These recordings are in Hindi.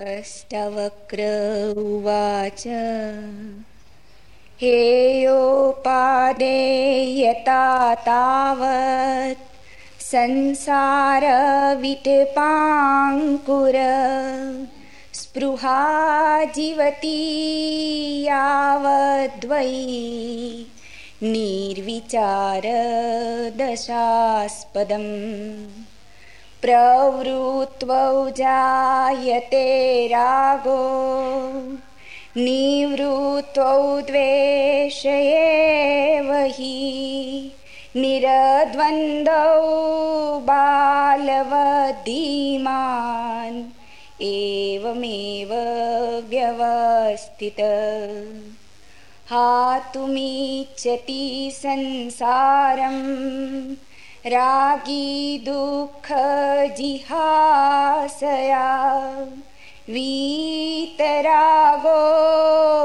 अष्टवक्र उवाच। हेयोपादेयता तावत् संसारविटपाङ्कुर स्पृहा जीवती यावद्वै निर्विचारदशास्पदम् प्रवृत्वौ जायते रागो। निवृत्तौ द्वेषयेव हि निरद्वन्द्वौ बालवधीमान्। एवमेव व्यवस्थित। हातुमिच्छति संसारम् रागी दुःखजिहासया वीतरागो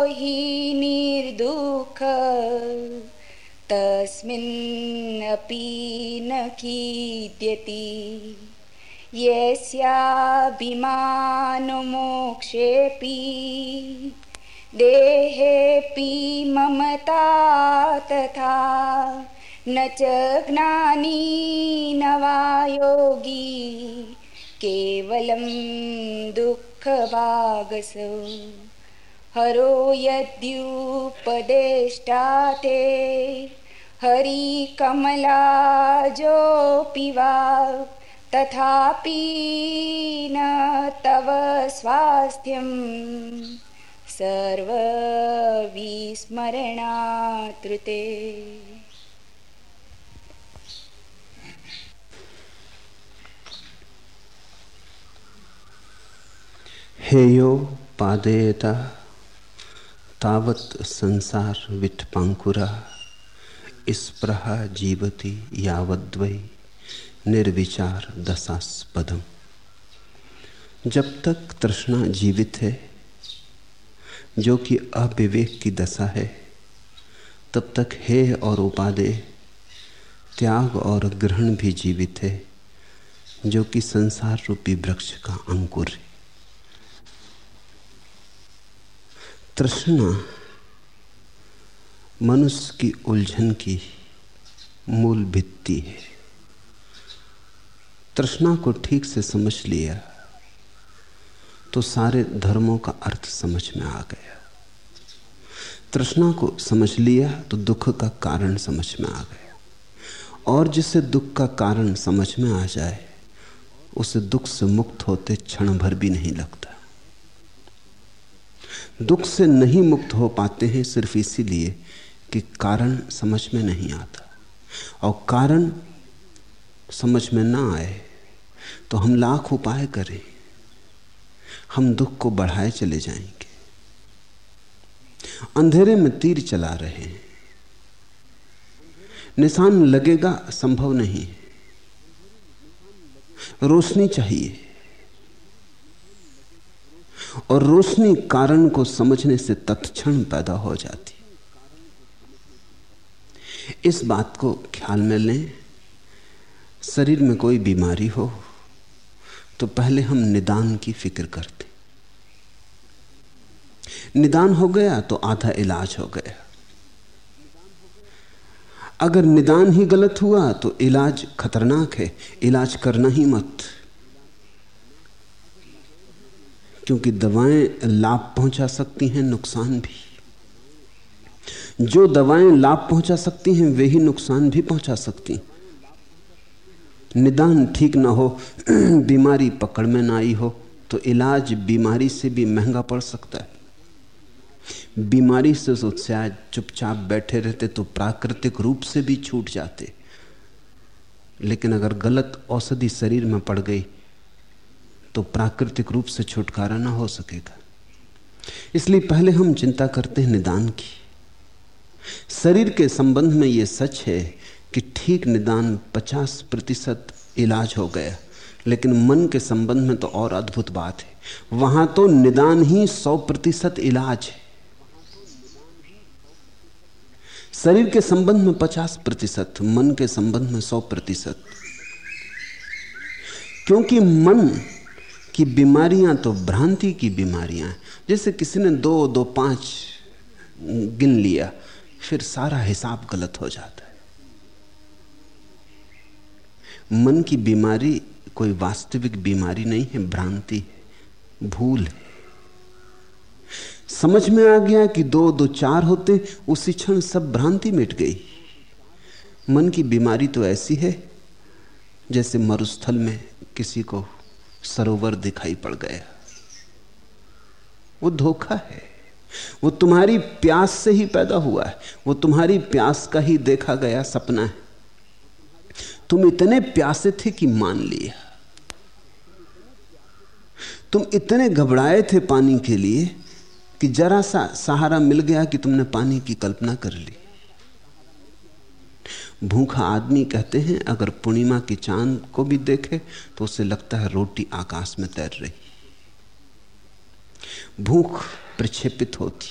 हि निर्दुःख। तस्मिन्नपि न कीद्यति यस्याभिमानमोक्षेऽपि। देहेऽपि ममता तथा न च ज्ञानी न वा योगी केवलं दुःखभागसौ। हरो यद्युपदेष्टा ते हरिकमलाजोऽपि वा तथापि न तव स्वास्थ्यम् सर्वविस्मरणातृते हेयो पादेयता, तावत संसार विटपांकुरा स्प्रहा जीवती यावद्वै, निर्विचार दशास्पदम। जब तक तृष्णा जीवित है, जो कि अविवेक की दशा है, तब तक हे और उपादेय, त्याग और ग्रहण भी जीवित है, जो कि संसार रूपी वृक्ष का अंकुर है। तृष्णा मनुष्य की उलझन की मूल भित्ति है। तृष्णा को ठीक से समझ लिया तो सारे धर्मों का अर्थ समझ में आ गया। तृष्णा को समझ लिया तो दुख का कारण समझ में आ गया। और जिसे दुख का कारण समझ में आ जाए, उसे दुख से मुक्त होते क्षण भर भी नहीं लगता। दुख से नहीं मुक्त हो पाते हैं सिर्फ़ इसीलिए कि कारण समझ में नहीं आता। और कारण समझ में ना आए तो हम लाख उपाय करें। हम दुख को बढ़ाए चले जाएँगे। अंधेरे में तीर चला रहे हैं। निशान लगेगा संभव नहीं। रोशनी चाहिए। और रोशनी कारण को समझने से तत्क्षण पैदा हो जाती। इस बात को ख्याल में लें, शरीर में कोई बीमारी हो तो पहले हम निदान की फ़िक्र करते। निदान हो गया तो आधा इलाज हो गया। अगर निदान ही गलत हुआ तो इलाज खतरनाक है, इलाज करना ही मत। क्योंकि दवाएँ लाभ पहुँचा सकती हैं, नुकसान भी। जो दवाएँ लाभ पहुँचा सकती हैं, वे ही नुकसान भी पहुँचा सकती निदान ठीक ना हो, बीमारी पकड़ में ना आई हो तो इलाज बीमारी से भी महँगा पड़ सकता है। बीमारी से तो शायद चुपचाप बैठे रहते तो प्राकृतिक रूप से भी छूट जाते। लेकिन अगर गलत औषधि शरीर में पड़ गई तो प्राकृतिक रूप से छुटकारा ना हो सकेगा। इसलिए पहले हम चिंता करते हैं निदान की। शरीर के संबंध में यह सच है कि ठीक निदान 50 प्रतिशत इलाज हो गया, लेकिन मन के संबंध में तो और अद्भुत बात है। वहाँ तो निदान ही 100 प्रतिशत इलाज है। शरीर के संबंध में 50 प्रतिशत, मन के संबंध में 100 प्रतिशत। क्योंकि मन कि बीमारियाँ तो भ्रांति की बीमारियाँ हैं। जैसे किसी ने दो दो, पाँच गिन लिया, फिर सारा हिसाब गलत हो जाता है। मन की बीमारी कोई वास्तविक बीमारी नहीं है, भ्रांति है, भूल है। समझ में आ गया कि दो दो, चार होते, उसी क्षण सब भ्रांति मिट गई। मन की बीमारी तो ऐसी है, जैसे मरुस्थल में किसी को सरोवर दिखाई पड़ गया वो धोखा है। वो तुम्हारी प्यास से ही पैदा हुआ है। वो तुम्हारी प्यास का ही देखा गया सपना है। तुम इतने प्यासे थे कि मान लिया तुम इतने घबराए थे पानी के लिए कि जरा सा सहारा मिल गया कि तुमने पानी की कल्पना कर ली। भूखा आदमी कहते हैं, अगर पूर्णिमा की चाँद को भी देखे तो उसे लगता है रोटी आकाश में तैर रही। भूख प्रक्षेपित होती।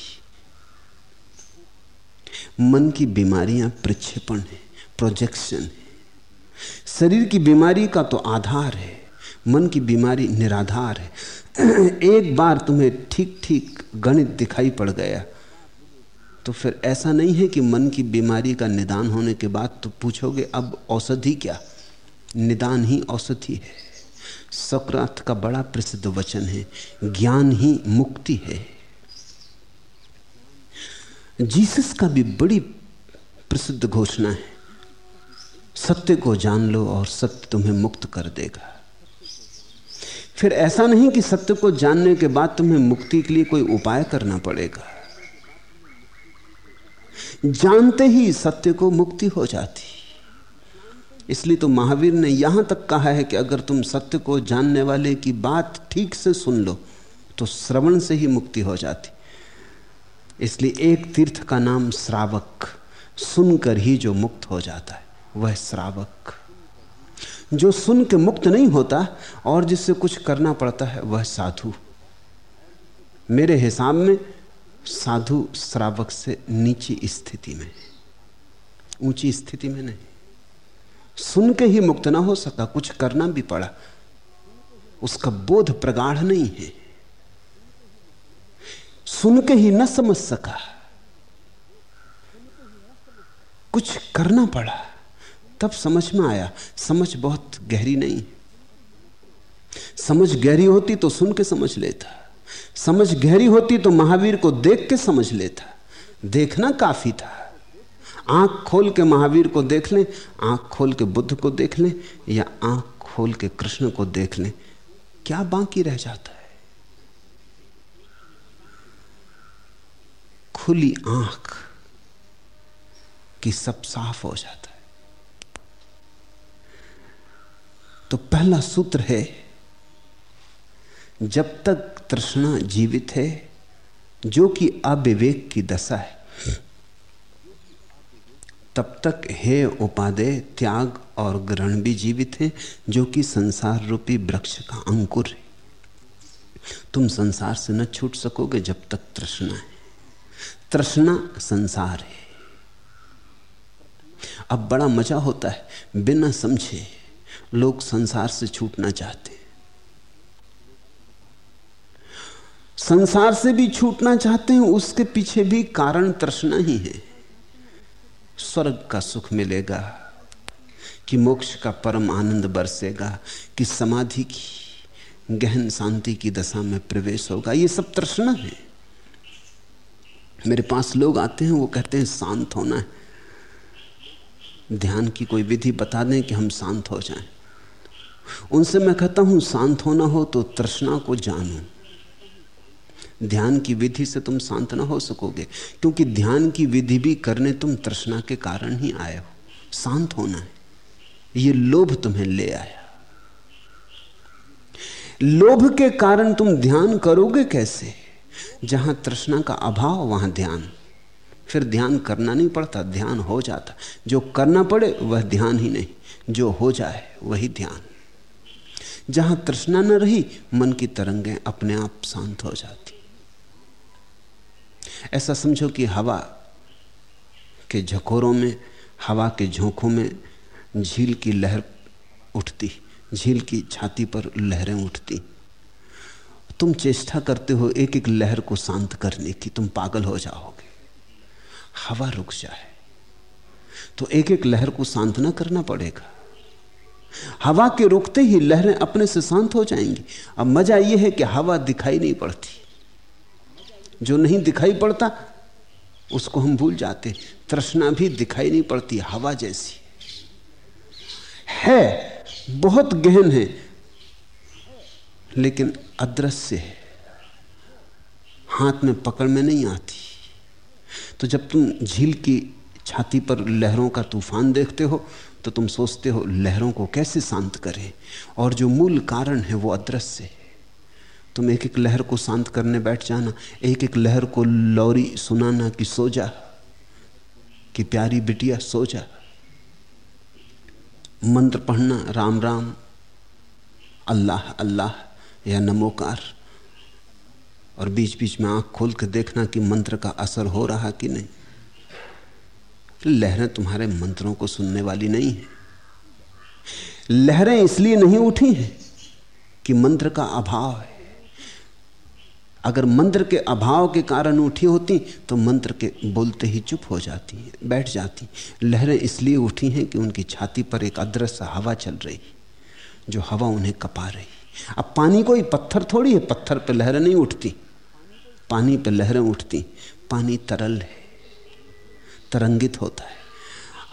मन की बीमारियाँ प्रक्षेपण है प्रोजेक्शन है। शरीर की बीमारी का तो आधार है, मन की बीमारी निराधार है। एक बार तुम्हें ठीक ठीक गणित दिखाई पड़ गया तो फिर ऐसा नहीं है कि मन की बीमारी का निदान होने के बाद तो पूछोगे, अब औषधि क्या? निदान ही औषधि है। सक्रत का बड़ा प्रसिद्ध वचन है, ज्ञान ही मुक्ति है। जीसस का भी बड़ी प्रसिद्ध घोषणा है, सत्य को जान लो और सत्य तुम्हें मुक्त कर देगा। फिर ऐसा नहीं कि सत्य को जानने के बाद तुम्हें मुक्ति के लिए कोई उपाय करना पड़ेगा। जानते ही सत्य को मुक्ति हो जाती। इसलिए तो महावीर ने यहाँ तक कहा है कि अगर तुम सत्य को जानने वाले की बात ठीक से सुन लो तो श्रवण से ही मुक्ति हो जाती। इसलिए एक तीर्थ का नाम श्रावक सुनकर ही जो मुक्त हो जाता है, वह श्रावक। जो सुन के मुक्त नहीं होता और जिससे कुछ करना पड़ता है, वह साधु। मेरे हिसाब में साधु श्रावक से नीची स्थिति में ऊँची स्थिति में नहीं। सुन के ही मुक्त ना हो सका, कुछ करना भी पड़ा। उसका बोध प्रगाढ़ नहीं है। सुन के ही न समझ सका। कुछ करना पड़ा। तब समझ में आया, समझ बहुत गहरी नहीं। समझ गहरी होती तो सुन के समझ लेता। समझ गहरी होती तो महावीर को देख के समझ लेता। देखना काफ़ी था। आँख खोल के महावीर को देख लें, आँख खोल के बुद्ध को देख लें, या आँख खोल के कृष्ण को देख लें, क्या बाकी रह जाता है? खुली आँख की सब साफ़ हो जाता है। तो पहला सूत्र है, जब तक तृष्णा जीवित है, जो कि अविवेक की दशा है। तब तक हे उपादेय, त्याग और ग्रहण भी जीवित हैं, जो कि संसार रूपी वृक्ष का अंकुर है। तुम संसार से न छूट सकोगे जब तक तृष्णा है। तृष्णा संसार है। अब बड़ा मज़ा होता है। बिना समझे लोग संसार से छूटना चाहते संसार से भी छूटना चाहते हैं, उसके पीछे भी कारण तृष्णा ही है। स्वर्ग का सुख मिलेगा, कि मोक्ष का परम आनंद बरसेगा, कि समाधि की, गहन शांति की दशा में प्रवेश होगा। ये सब तृष्णा है। मेरे पास लोग आते हैं, वो कहते हैं, शांत होना है। ध्यान की कोई विधि बता दें कि हम शांत हो जाएँ। उनसे मैं कहता हूँ, शांत होना हो तो तृष्णा को जानो। ध्यान की विधि से तुम शांत ना हो सकोगे, क्योंकि ध्यान की विधि भी करने तुम तृष्णा के कारण ही आए हो। शांत होना है। ये लोभ तुम्हें ले आया। लोभ के कारण तुम ध्यान करोगे कैसे? जहाँ तृष्णा का अभाव, वहाँ ध्यान। फिर ध्यान करना नहीं पड़ता, ध्यान हो जाता। जो करना पड़े, वह ध्यान ही नहीं। जो हो जाए, वही ध्यान। जहाँ तृष्णा न रही, मन की तरंगें अपने आप शांत हो जाती। ऐसा समझो कि हवा के झकोरों में, हवा के झोंकों में झील की लहर उठती, झील की छाती पर लहरें उठती। तुम चेष्टा करते हो एक एक लहर को शांत करने की, तुम पागल हो जाओगे। हवा रुक जाए तो एक एक लहर को शांत ना करना पड़ेगा। हवा के रुकते ही लहरें अपने से शांत हो जाएँगी। अब मज़ा यह है कि हवा दिखाई नहीं पड़ती। जो नहीं दिखाई पड़ता, उसको हम भूल जाते तृष्णा भी दिखाई नहीं पड़ती, हवा जैसी। है, बहुत गहन है, लेकिन अदृश्य है। हाथ में पकड़ में नहीं आती। तो जब तुम झील की छाती पर लहरों का तूफ़ान देखते हो तो तुम सोचते हो, लहरों को कैसे शांत करें? और जो मूल कारण है, वो अदृश्य है। तुम एक एक लहर को शांत करने बैठ जाना, एक एक लहर को लौरी सुनाना कि सो जा, कि प्यारी बिटिया सो जा। मंत्र पढ़ना, राम राम, अल्लाह अल्लाह, या नमोकार। और बीच बीच में आँख खोल के देखना कि मंत्र का असर हो रहा कि नहीं। लहरें तुम्हारे मंत्रों को सुनने वाली नहीं है। लहरें इसलिए नहीं उठी हैं कि मंत्र का अभाव है। अगर मंत्र के अभाव के कारण उठी होती तो मंत्र के बोलते ही चुप हो जाती हैं, बैठ जाती लहरें इसलिए उठी हैं कि उनकी छाती पर एक अदृश्य हवा चल रही, जो हवा उन्हें कपा रही। अब पानी कोई पत्थर थोड़ी है, पत्थर पर लहरें नहीं उठती। पानी पर लहरें उठती, पानी तरल है, तरंगित होता है।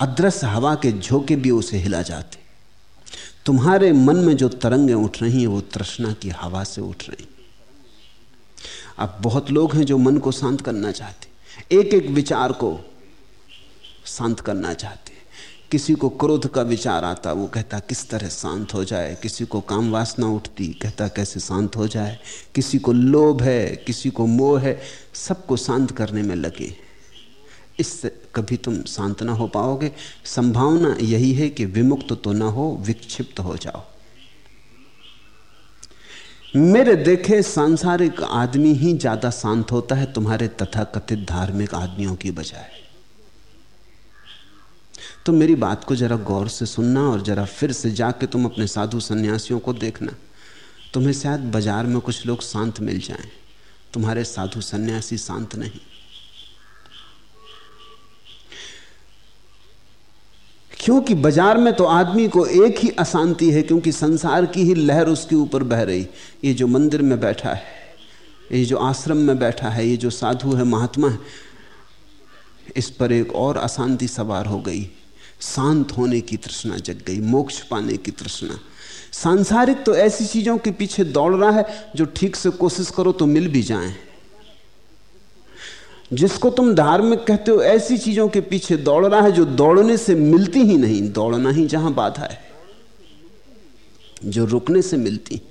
अदृश्य हवा के झोंके भी उसे हिला जाते। तुम्हारे मन में जो तरंगें उठ रही हैं, वो तृष्णा की हवा से उठ रही अब बहुत लोग हैं जो मन को शांत करना चाहते एक एक विचार को शांत करना चाहते किसी को क्रोध का विचार आता, वो कहता, किस तरह शांत हो जाए? किसी को काम वासना उठती, कहता, कैसे शांत हो जाए? किसी को लोभ है, किसी को मोह है, सबको शांत करने में लगे। इससे कभी तुम शांत ना हो पाओगे। संभावना यही है कि विमुक्त तो ना हो, विक्षिप्त हो जाओ। मेरे देखे सांसारिक आदमी ही ज़्यादा शांत होता है, तुम्हारे तथाकथित धार्मिक आदमियों की बजाय। तो मेरी बात को जरा गौर से सुनना और जरा फिर से जाके तुम अपने साधु सन्यासियों को देखना। तुम्हें शायद बाज़ार में कुछ लोग शांत मिल जाएँ। तुम्हारे साधु सन्यासी शांत नहीं। क्योंकि बाज़ार में तो आदमी को एक ही अशांति है, क्योंकि संसार की ही लहर उसके ऊपर बह रही। ये जो मंदिर में बैठा है, ये जो आश्रम में बैठा है, ये जो साधु है, महात्मा है, इस पर एक और अशांति सवार हो गई। शांत होने की तृष्णा जग गई, मोक्ष पाने की तृष्णा। सांसारिक तो ऐसी चीज़ों के पीछे दौड़ रहा है, जो ठीक से कोशिश करो तो मिल भी जाएँ। जिसको तुम धार्मिक कहते हो, ऐसी चीज़ों के पीछे दौड़ रहा है जो दौड़ने से मिलती ही नहीं। दौड़ना ही जहाँ बाधा है, जो रुकने से मिलती।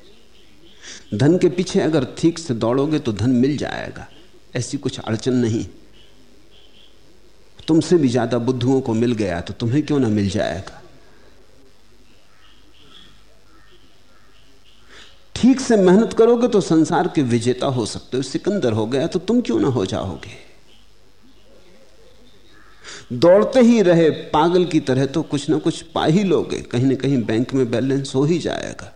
धन के पीछे अगर ठीक से दौड़ोगे तो धन मिल जाएगा, ऐसी कुछ अड़चन नहीं। तुमसे भी ज़्यादा बुद्धुओं को मिल गया तो तुम्हें क्यों ना मिल जाएगा? ठीक से मेहनत करोगे तो संसार के विजेता हो सकते हो, सिकंदर हो गया तो तुम क्यों ना हो जाओगे? दौड़ते ही रहे पागल की तरह तो कुछ ना कुछ पा ही लोगे। कहीं ना कहीं बैंक में बैलेंस हो ही जाएगा।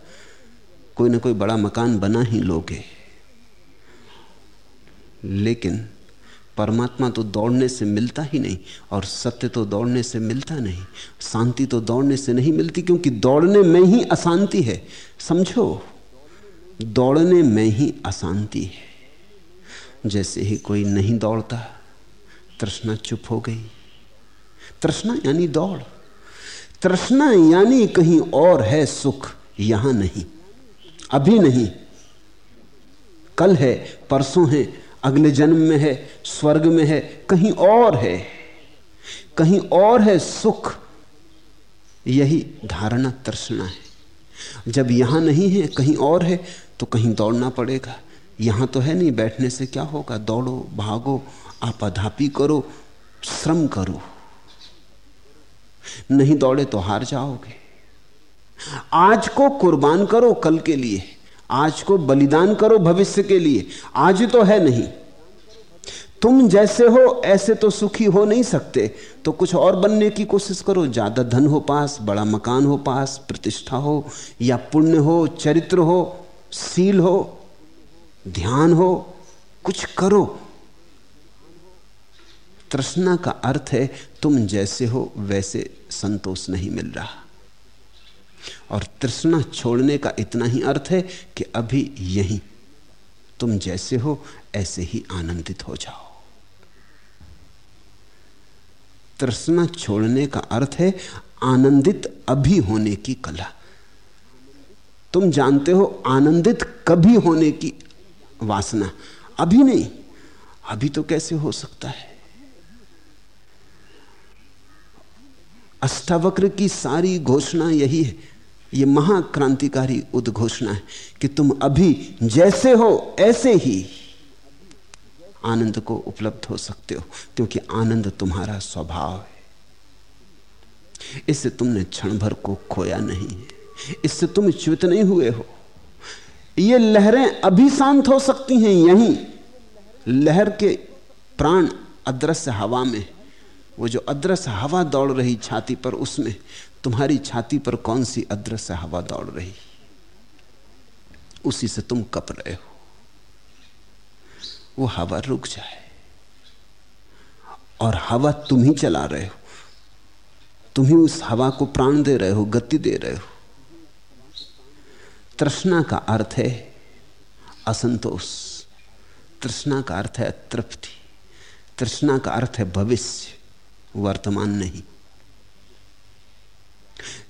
कोई ना कोई बड़ा मकान बना ही लोगे। लेकिन परमात्मा तो दौड़ने से मिलता ही नहीं और सत्य तो दौड़ने से मिलता नहीं। शांति तो दौड़ने से नहीं मिलती क्योंकि दौड़ने में ही अशांति है। समझो? दौड़ने में ही अशांति है। जैसे ही कोई नहीं दौड़ता, तृष्णा चुप हो गई। तृष्णा यानी दौड़। तृष्णा यानी कहीं और है सुख, यहाँ नहीं। अभी नहीं। कल है, परसों है, अगले जन्म में है, स्वर्ग में है, कहीं और है। कहीं और है सुख, यही धारणा तृष्णा है। जब यहाँ नहीं है, कहीं और है तो कहीं दौड़ना पड़ेगा। यहाँ तो है नहीं, बैठने से क्या होगा? दौड़ो, भागो आपाधापी करो, श्रम करो। नहीं दौड़े तो हार जाओगे। आज को कुर्बान करो कल के लिए। आज को बलिदान करो भविष्य के लिए। आज तो है नहीं। तुम जैसे हो, ऐसे तो सुखी हो नहीं सकते। तो कुछ और बनने की कोशिश करो। ज़्यादा धन हो पास, बड़ा मकान हो पास, प्रतिष्ठा हो या पुण्य हो, चरित्र हो, सील हो, ध्यान हो, कुछ करो। तृष्णा का अर्थ है, तुम जैसे हो, वैसे संतोष नहीं मिल रहा। और तृष्णा छोड़ने का इतना ही अर्थ है कि अभी यही तुम जैसे हो, ऐसे ही आनंदित हो जाओ। तृष्णा छोड़ने का अर्थ है, आनंदित अभी होने की कला। तुम जानते हो, आनंदित कभी होने की वासना, अभी नहीं, अभी तो कैसे हो सकता है? अष्टावक्र की सारी घोषणा यही है। ये महाक्रांतिकारी उद्घोषणा है कि तुम अभी जैसे हो, ऐसे ही आनंद को उपलब्ध हो सकते हो, क्योंकि आनंद तुम्हारा स्वभाव है। इससे तुमने क्षण भर को खोया नहीं है। इससे तुम च्युत नहीं हुए हो। ये लहरें अभी शांत हो सकती हैं, यहीं। लहर के प्राण अदृश्य हवा में वो जो अदृश्य हवा दौड़ रही छाती पर, उसमें तुम्हारी छाती पर कौन सी अदृश्य हवा दौड़ रही? उसी से तुम कप रहे हो। वो हवा रुक जाए और हवा तुम ही चला रहे हो। तुम ही उस हवा को प्राण दे रहे हो, गति दे रहे हो। तृष्णा का अर्थ है असंतोष। तृष्णा का अर्थ है तृप्ति। तृष्णा का अर्थ है भविष्य। वर्तमान नहीं।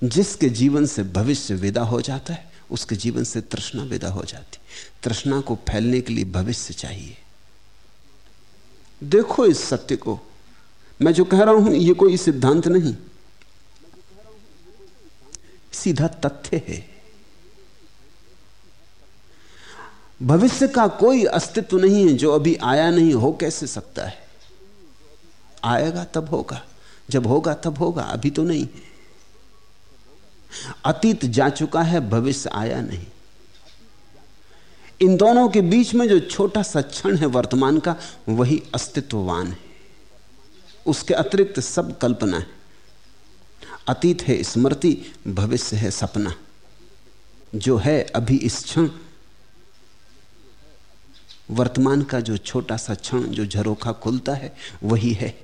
जिसके जीवन से भविष्य विदा हो जाता है, उसके जीवन से तृष्णा विदा हो जाती तृष्णा को फैलने के लिए भविष्य चाहिए। देखो इस सत्य को। मैं जो कह रहा हूँ, ये कोई सिद्धांत नहीं। सीधा तथ्य है। भविष्य का कोई अस्तित्व नहीं है, जो अभी आया नहीं, हो कैसे सकता है? आएगा तब होगा। जब होगा तब होगा, अभी तो नहीं। है अतीत जा चुका है, भविष्य आया नहीं। इन दोनों के बीच में जो छोटा सा क्षण है वर्तमान का, वही अस्तित्ववान है। उसके अतिरिक्त सब कल्पना है। अतीत है स्मृति, भविष्य है सपना। जो है अभी इस क्षण, वर्तमान का जो छोटा सा क्षण, जो झरोखा खुलता है, वही है।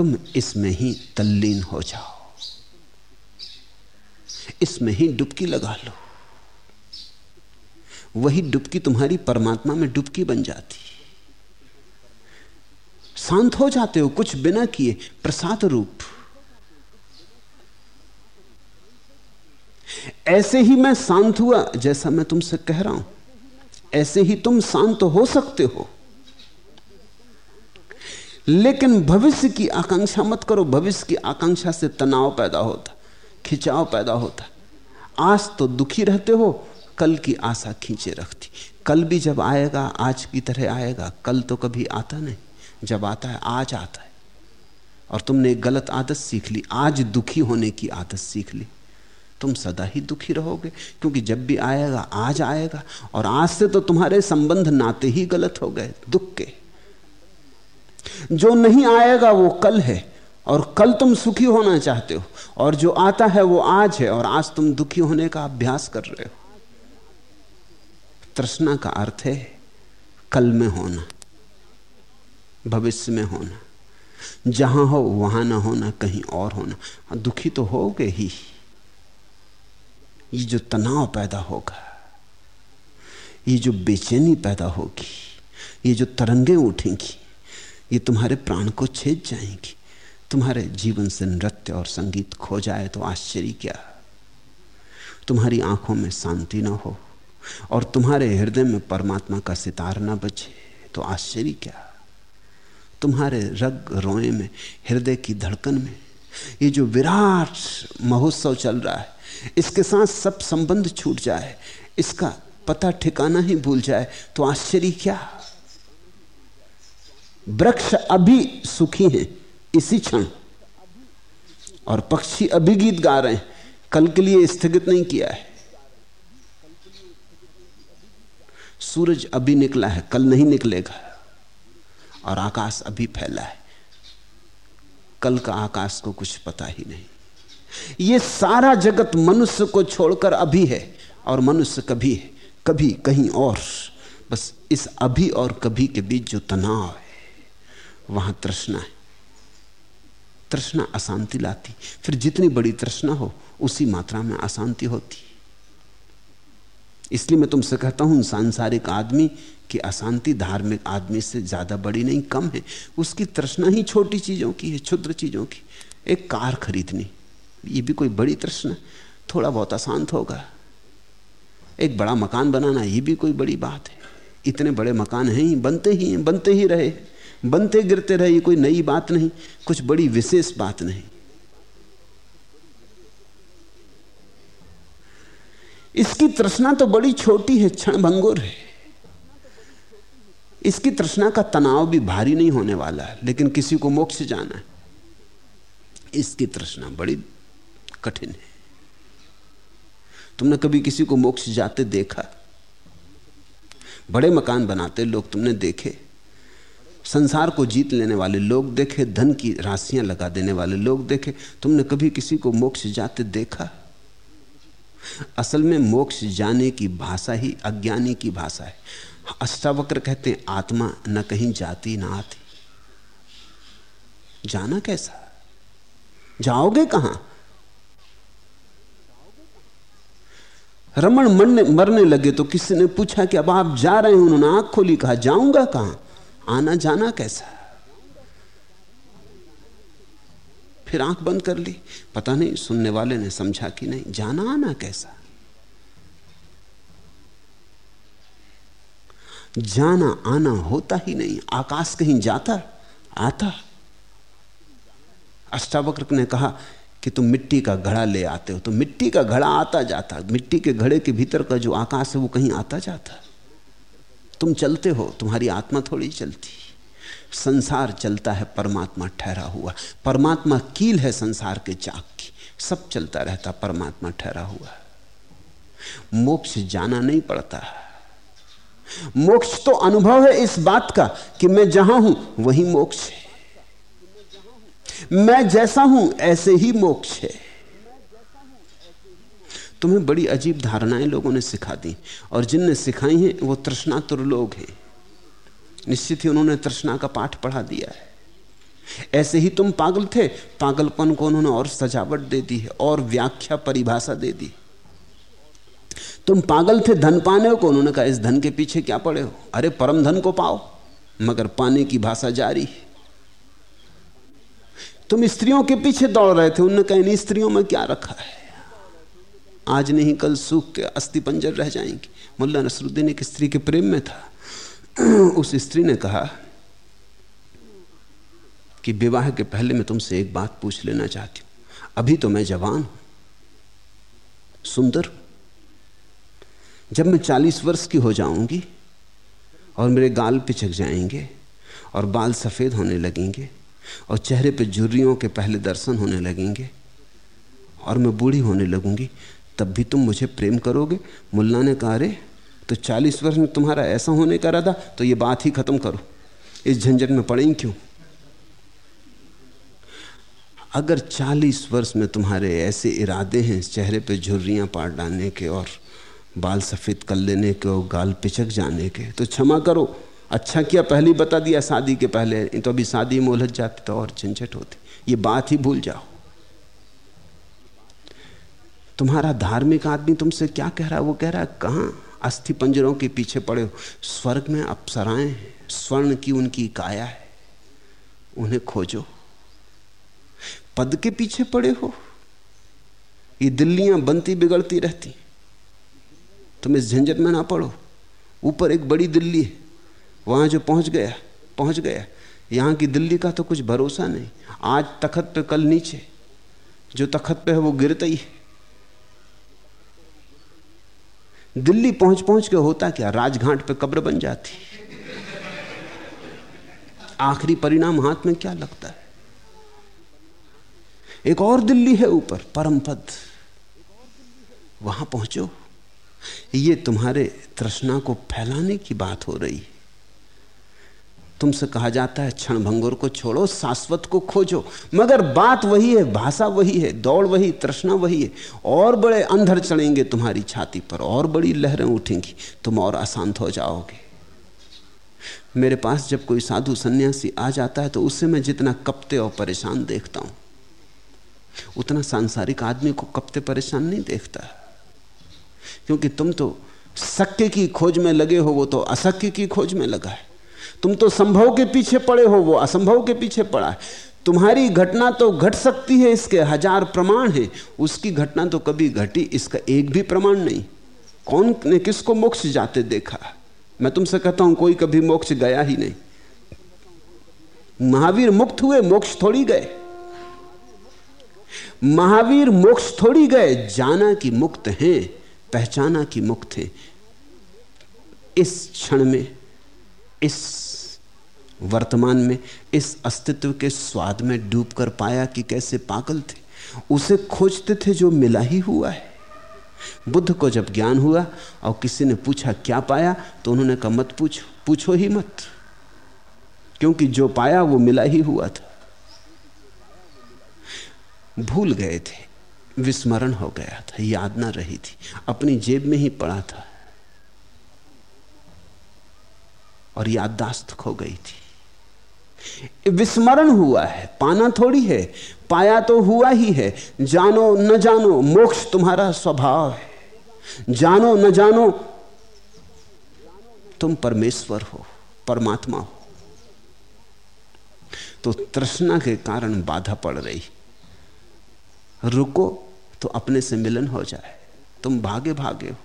तुम इसमें ही तल्लीन हो जाओ। इसमें ही डुबकी लगा लो। वही डुबकी तुम्हारी परमात्मा में डुबकी बन जाती। शांत हो जाते हो, कुछ बिना किए, प्रसाद रूप। ऐसे ही मैं शांत हुआ जैसा मैं तुमसे कह रहा हूँ। ऐसे ही तुम शांत हो सकते हो। लेकिन भविष्य की आकांक्षा मत करो। भविष्य की आकांक्षा से तनाव पैदा होता, खिंचाव पैदा होता। आज तो दुखी रहते हो, कल की आशा खींचे रखती। कल भी जब आएगा, आज की तरह आएगा, कल तो कभी आता नहीं। जब आता है, आज आता है। और तुमने एक गलत आदत सीख ली, आज दुखी होने की आदत सीख ली। तुम सदा ही दुखी रहोगे, क्योंकि जब भी आएगा, आज आएगा। और आज से तो तुम्हारे संबंध नाते ही गलत हो गए, दुख के। जो नहीं आएगा वो कल है, और कल तुम सुखी होना चाहते हो, और जो आता है वो आज है, और आज तुम दुखी होने का अभ्यास कर रहे हो। तृष्णा का अर्थ है, कल में होना, भविष्य में होना, जहाँ हो वहाँ ना होना, कहीं और होना। दुखी तो होगे ही, ये जो तनाव पैदा होगा, ये जो बेचैनी पैदा होगी, ये जो तरंगे उठेंगी ये तुम्हारे प्राण को छेद जाएँगी। तुम्हारे जीवन से नृत्य और संगीत खो जाए तो आश्चर्य क्या? तुम्हारी आँखों में शांति ना हो और तुम्हारे हृदय में परमात्मा का सितार ना बचे तो आश्चर्य क्या? तुम्हारे रग रोए में, हृदय की धड़कन में, ये जो विराट महोत्सव चल रहा है, इसके साथ सब संबंध छूट जाए, इसका पता ठिकाना ही भूल जाए तो आश्चर्य क्या? वृक्ष अभी सुखी हैं, इसी क्षण। और पक्षी अभी गीत गा रहे हैं, कल के लिए स्थगित नहीं किया है। सूरज अभी निकला है, कल नहीं निकलेगा। और आकाश अभी फैला है, कल का आकाश को कुछ पता ही नहीं। यह सारा जगत मनुष्य को छोड़कर अभी है, और मनुष्य कभी है, कभी कहीं और। बस इस अभी और कभी के बीच जो तनाव है वहाँ तृष्णा है। तृष्णा अशांति लाती। फिर जितनी बड़ी तृष्णा हो, उसी मात्रा में अशांति होती। इसलिए मैं तुमसे कहता हूँ, सांसारिक आदमी की अशांति धार्मिक आदमी से ज़्यादा बड़ी नहीं, कम है। उसकी तृष्णा ही छोटी चीज़ों की है, क्षुद्र चीज़ों की। एक कार खरीदनी, ये भी कोई बड़ी तृष्णा, थोड़ा बहुत अशांत होगा। एक बड़ा मकान बनाना, ये भी कोई बड़ी बात है। इतने बड़े मकान हैं ही, बनते ही हैं, बनते ही रहे। बनते गिरते रहे, ये कोई नई बात नहीं, कुछ बड़ी विशेष बात नहीं। इसकी तृष्णा तो बड़ी छोटी है क्षण भंगुर है। इसकी तृष्णा का तनाव भी भारी नहीं होने वाला है, लेकिन किसी को मोक्ष जाना है। इसकी तृष्णा बड़ी कठिन है। तुमने कभी किसी को मोक्ष जाते देखा? बड़े मकान बनाते लोग तुमने देखे? संसार को जीत लेने वाले लोग देखे, धन की राशियाँ लगा देने वाले लोग देखे, तुमने कभी किसी को मोक्ष जाते देखा? असल में मोक्ष जाने की भाषा ही अज्ञानी की भाषा है। अष्टावक्र कहते हैं, आत्मा न कहीं जाती ना आती। जाना कैसा? जाओगे कहाँ? रमन मरने मरने लगे तो किसी ने पूछा कि अब आप जा रहे हैं, उन्होंने आँख खोली, कहा, जाऊँगा कहाँ? आना जाना कैसा? फिर आँख बंद कर ली। पता नहीं, सुनने वाले ने समझा कि नहीं, जाना आना कैसा? जाना आना होता ही नहीं, आकाश कहीं जाता, आता। अष्टावक्र ने कहा कि तुम मिट्टी का घड़ा ले आते हो तो मिट्टी का घड़ा आता जाता। मिट्टी के घड़े के भीतर का जो आकाश है, वो कहीं आता जाता। तुम चलते हो, तुम्हारी आत्मा थोड़ी चलती। संसार चलता है, परमात्मा ठहरा हुआ। परमात्मा कील है संसार के चाक की। सब चलता रहता, परमात्मा ठहरा हुआ। मोक्ष जाना नहीं पड़ता। मोक्ष तो अनुभव है इस बात का कि मैं जहाँ हूँ, वही मोक्ष है। मैं जैसा हूँ, ऐसे ही मोक्ष है। तुम्हें बड़ी अजीब धारणाएँ लोगों ने सिखा दी और जिनने सिखाई हैं, वो तृष्णातुर लोग हैं। निश्चित ही उन्होंने तृष्णा का पाठ पढ़ा दिया है। ऐसे ही तुम पागल थे, पागलपन को उन्होंने और सजावट दे दी है, और व्याख्या परिभाषा दे दी। तुम पागल थे, धन पाने को उन्होंने कहा, इस धन के पीछे क्या पड़े हो? अरे, परम धन को पाओ, मगर पाने की भाषा जारी है। तुम स्त्रियों के पीछे दौड़ रहे थे उन्होंने कहा इन स्त्रियों में क्या रखा है? आज नहीं, कल सूख के अस्थि पंजर रह जाएँगे। मुल्ला नसरुद्दीन एक स्त्री के प्रेम में था। उस स्त्री ने कहा कि विवाह के पहले मैं तुमसे एक बात पूछ लेना चाहती हूँ। अभी तो मैं जवान हूँ। सुंदर जब मैं चालीस वर्ष की हो जाऊँगी और मेरे गाल पिचक जाएँगे और बाल सफ़ेद होने लगेंगे और चेहरे पे झुर्रियों के पहले दर्शन होने लगेंगे और मैं बूढ़ी होने लगूँगी तब भी तुम मुझे प्रेम करोगे? मुल्ला ने कहा, अरे तो चालीस वर्ष में तुम्हारा ऐसा होने का इरादा तो ये बात ही खत्म करो। इस झंझट में पड़ेंगे क्यों? अगर चालीस वर्ष में तुम्हारे ऐसे इरादे हैं, चेहरे पे झुर्रियाँ पार डालने के और बाल सफ़ेद कर लेने के और गाल पिचक जाने के तो क्षमा करो। अच्छा किया, पहले बता दिया, शादी के पहले। तो अभी शादी में उलझ जाती तो और झंझट होती। ये बात ही भूल जाओ। तुम्हारा धार्मिक आदमी तुमसे क्या कह रहा है? वो कह रहा है, कहाँ अस्थि पंजरों के पीछे पड़े हो? स्वर्ग में अप्सराएँ हैं, स्वर्ण की उनकी काया है। उन्हें खोजो। पद के पीछे पड़े हो? ये दिल्लियाँ बनती बिगड़ती रहती। तुम इस झंझट में ना पड़ो। ऊपर एक बड़ी दिल्ली है। वहाँ जो पहुँच गया पहुँच गया। यहाँ की दिल्ली का तो कुछ भरोसा नहीं। आज तखत पे कल नीचे। जो तखत पे है वो गिरता ही है। दिल्ली पहुँच पहुँच के होता क्या? राजघाट पे कब्र बन जाती। आखिरी परिणाम हाथ में क्या लगता है? एक और दिल्ली है ऊपर परम पद वहाँ पहुंचो। ये तुम्हारे तृष्णा को फैलाने की बात हो रही तुमसे कहा जाता है, क्षण भंगुर को छोड़ो, शाश्वत को खोजो। मगर बात वही है, भाषा वही है, दौड़ वही, तृष्णा वही है। और बड़े अंधर चढ़ेंगे तुम्हारी छाती पर, और बड़ी लहरें उठेंगी। तुम और अशांत हो जाओगे। मेरे पास जब कोई साधु सन्यासी आ जाता है तो उससे मैं जितना कपते और परेशान देखता हूँ, उतना सांसारिक आदमी को कपते परेशान नहीं देखता। क्योंकि तुम तो सत्य की खोज में लगे हो, वो तो असत्य की खोज में लगा है। तुम तो संभव के पीछे पड़े हो, वो असंभव के पीछे पड़ा है। तुम्हारी घटना तो घट सकती है, इसके हज़ार प्रमाण हैं। उसकी घटना तो कभी घटी, इसका एक भी प्रमाण नहीं। कौन ने किसको मोक्ष जाते देखा? मैं तुमसे कहता हूँ, कोई कभी मोक्ष गया ही नहीं। महावीर मुक्त हुए, मोक्ष थोड़ी गए। महावीर मोक्ष थोड़ी गए, जाना की मुक्त हैं, पहचाना की मुक्त हैं। इस क्षण में, इस वर्तमान में इस अस्तित्व के स्वाद में डूब कर पाया कि कैसे पागल थे। उसे खोजते थे जो मिला ही हुआ है। बुद्ध को जब ज्ञान हुआ और किसी ने पूछा, क्या पाया? तो उन्होंने कहा, मत पूछो पूछो ही मत। क्योंकि जो पाया वो मिला ही हुआ था। भूल गए थे। विस्मरण हो गया था। याद ना रही थी। अपनी जेब में ही पड़ा था। और याददाश्त खो गई थी। विस्मरण हुआ है, पाना थोड़ी है, पाया तो हुआ ही है। जानो न जानो, मोक्ष तुम्हारा स्वभाव है। जानो न जानो, तुम परमेश्वर हो, परमात्मा हो। तो तृष्णा के कारण बाधा पड़ रही। रुको तो अपने से मिलन हो जाए। तुम भागे भागे हो।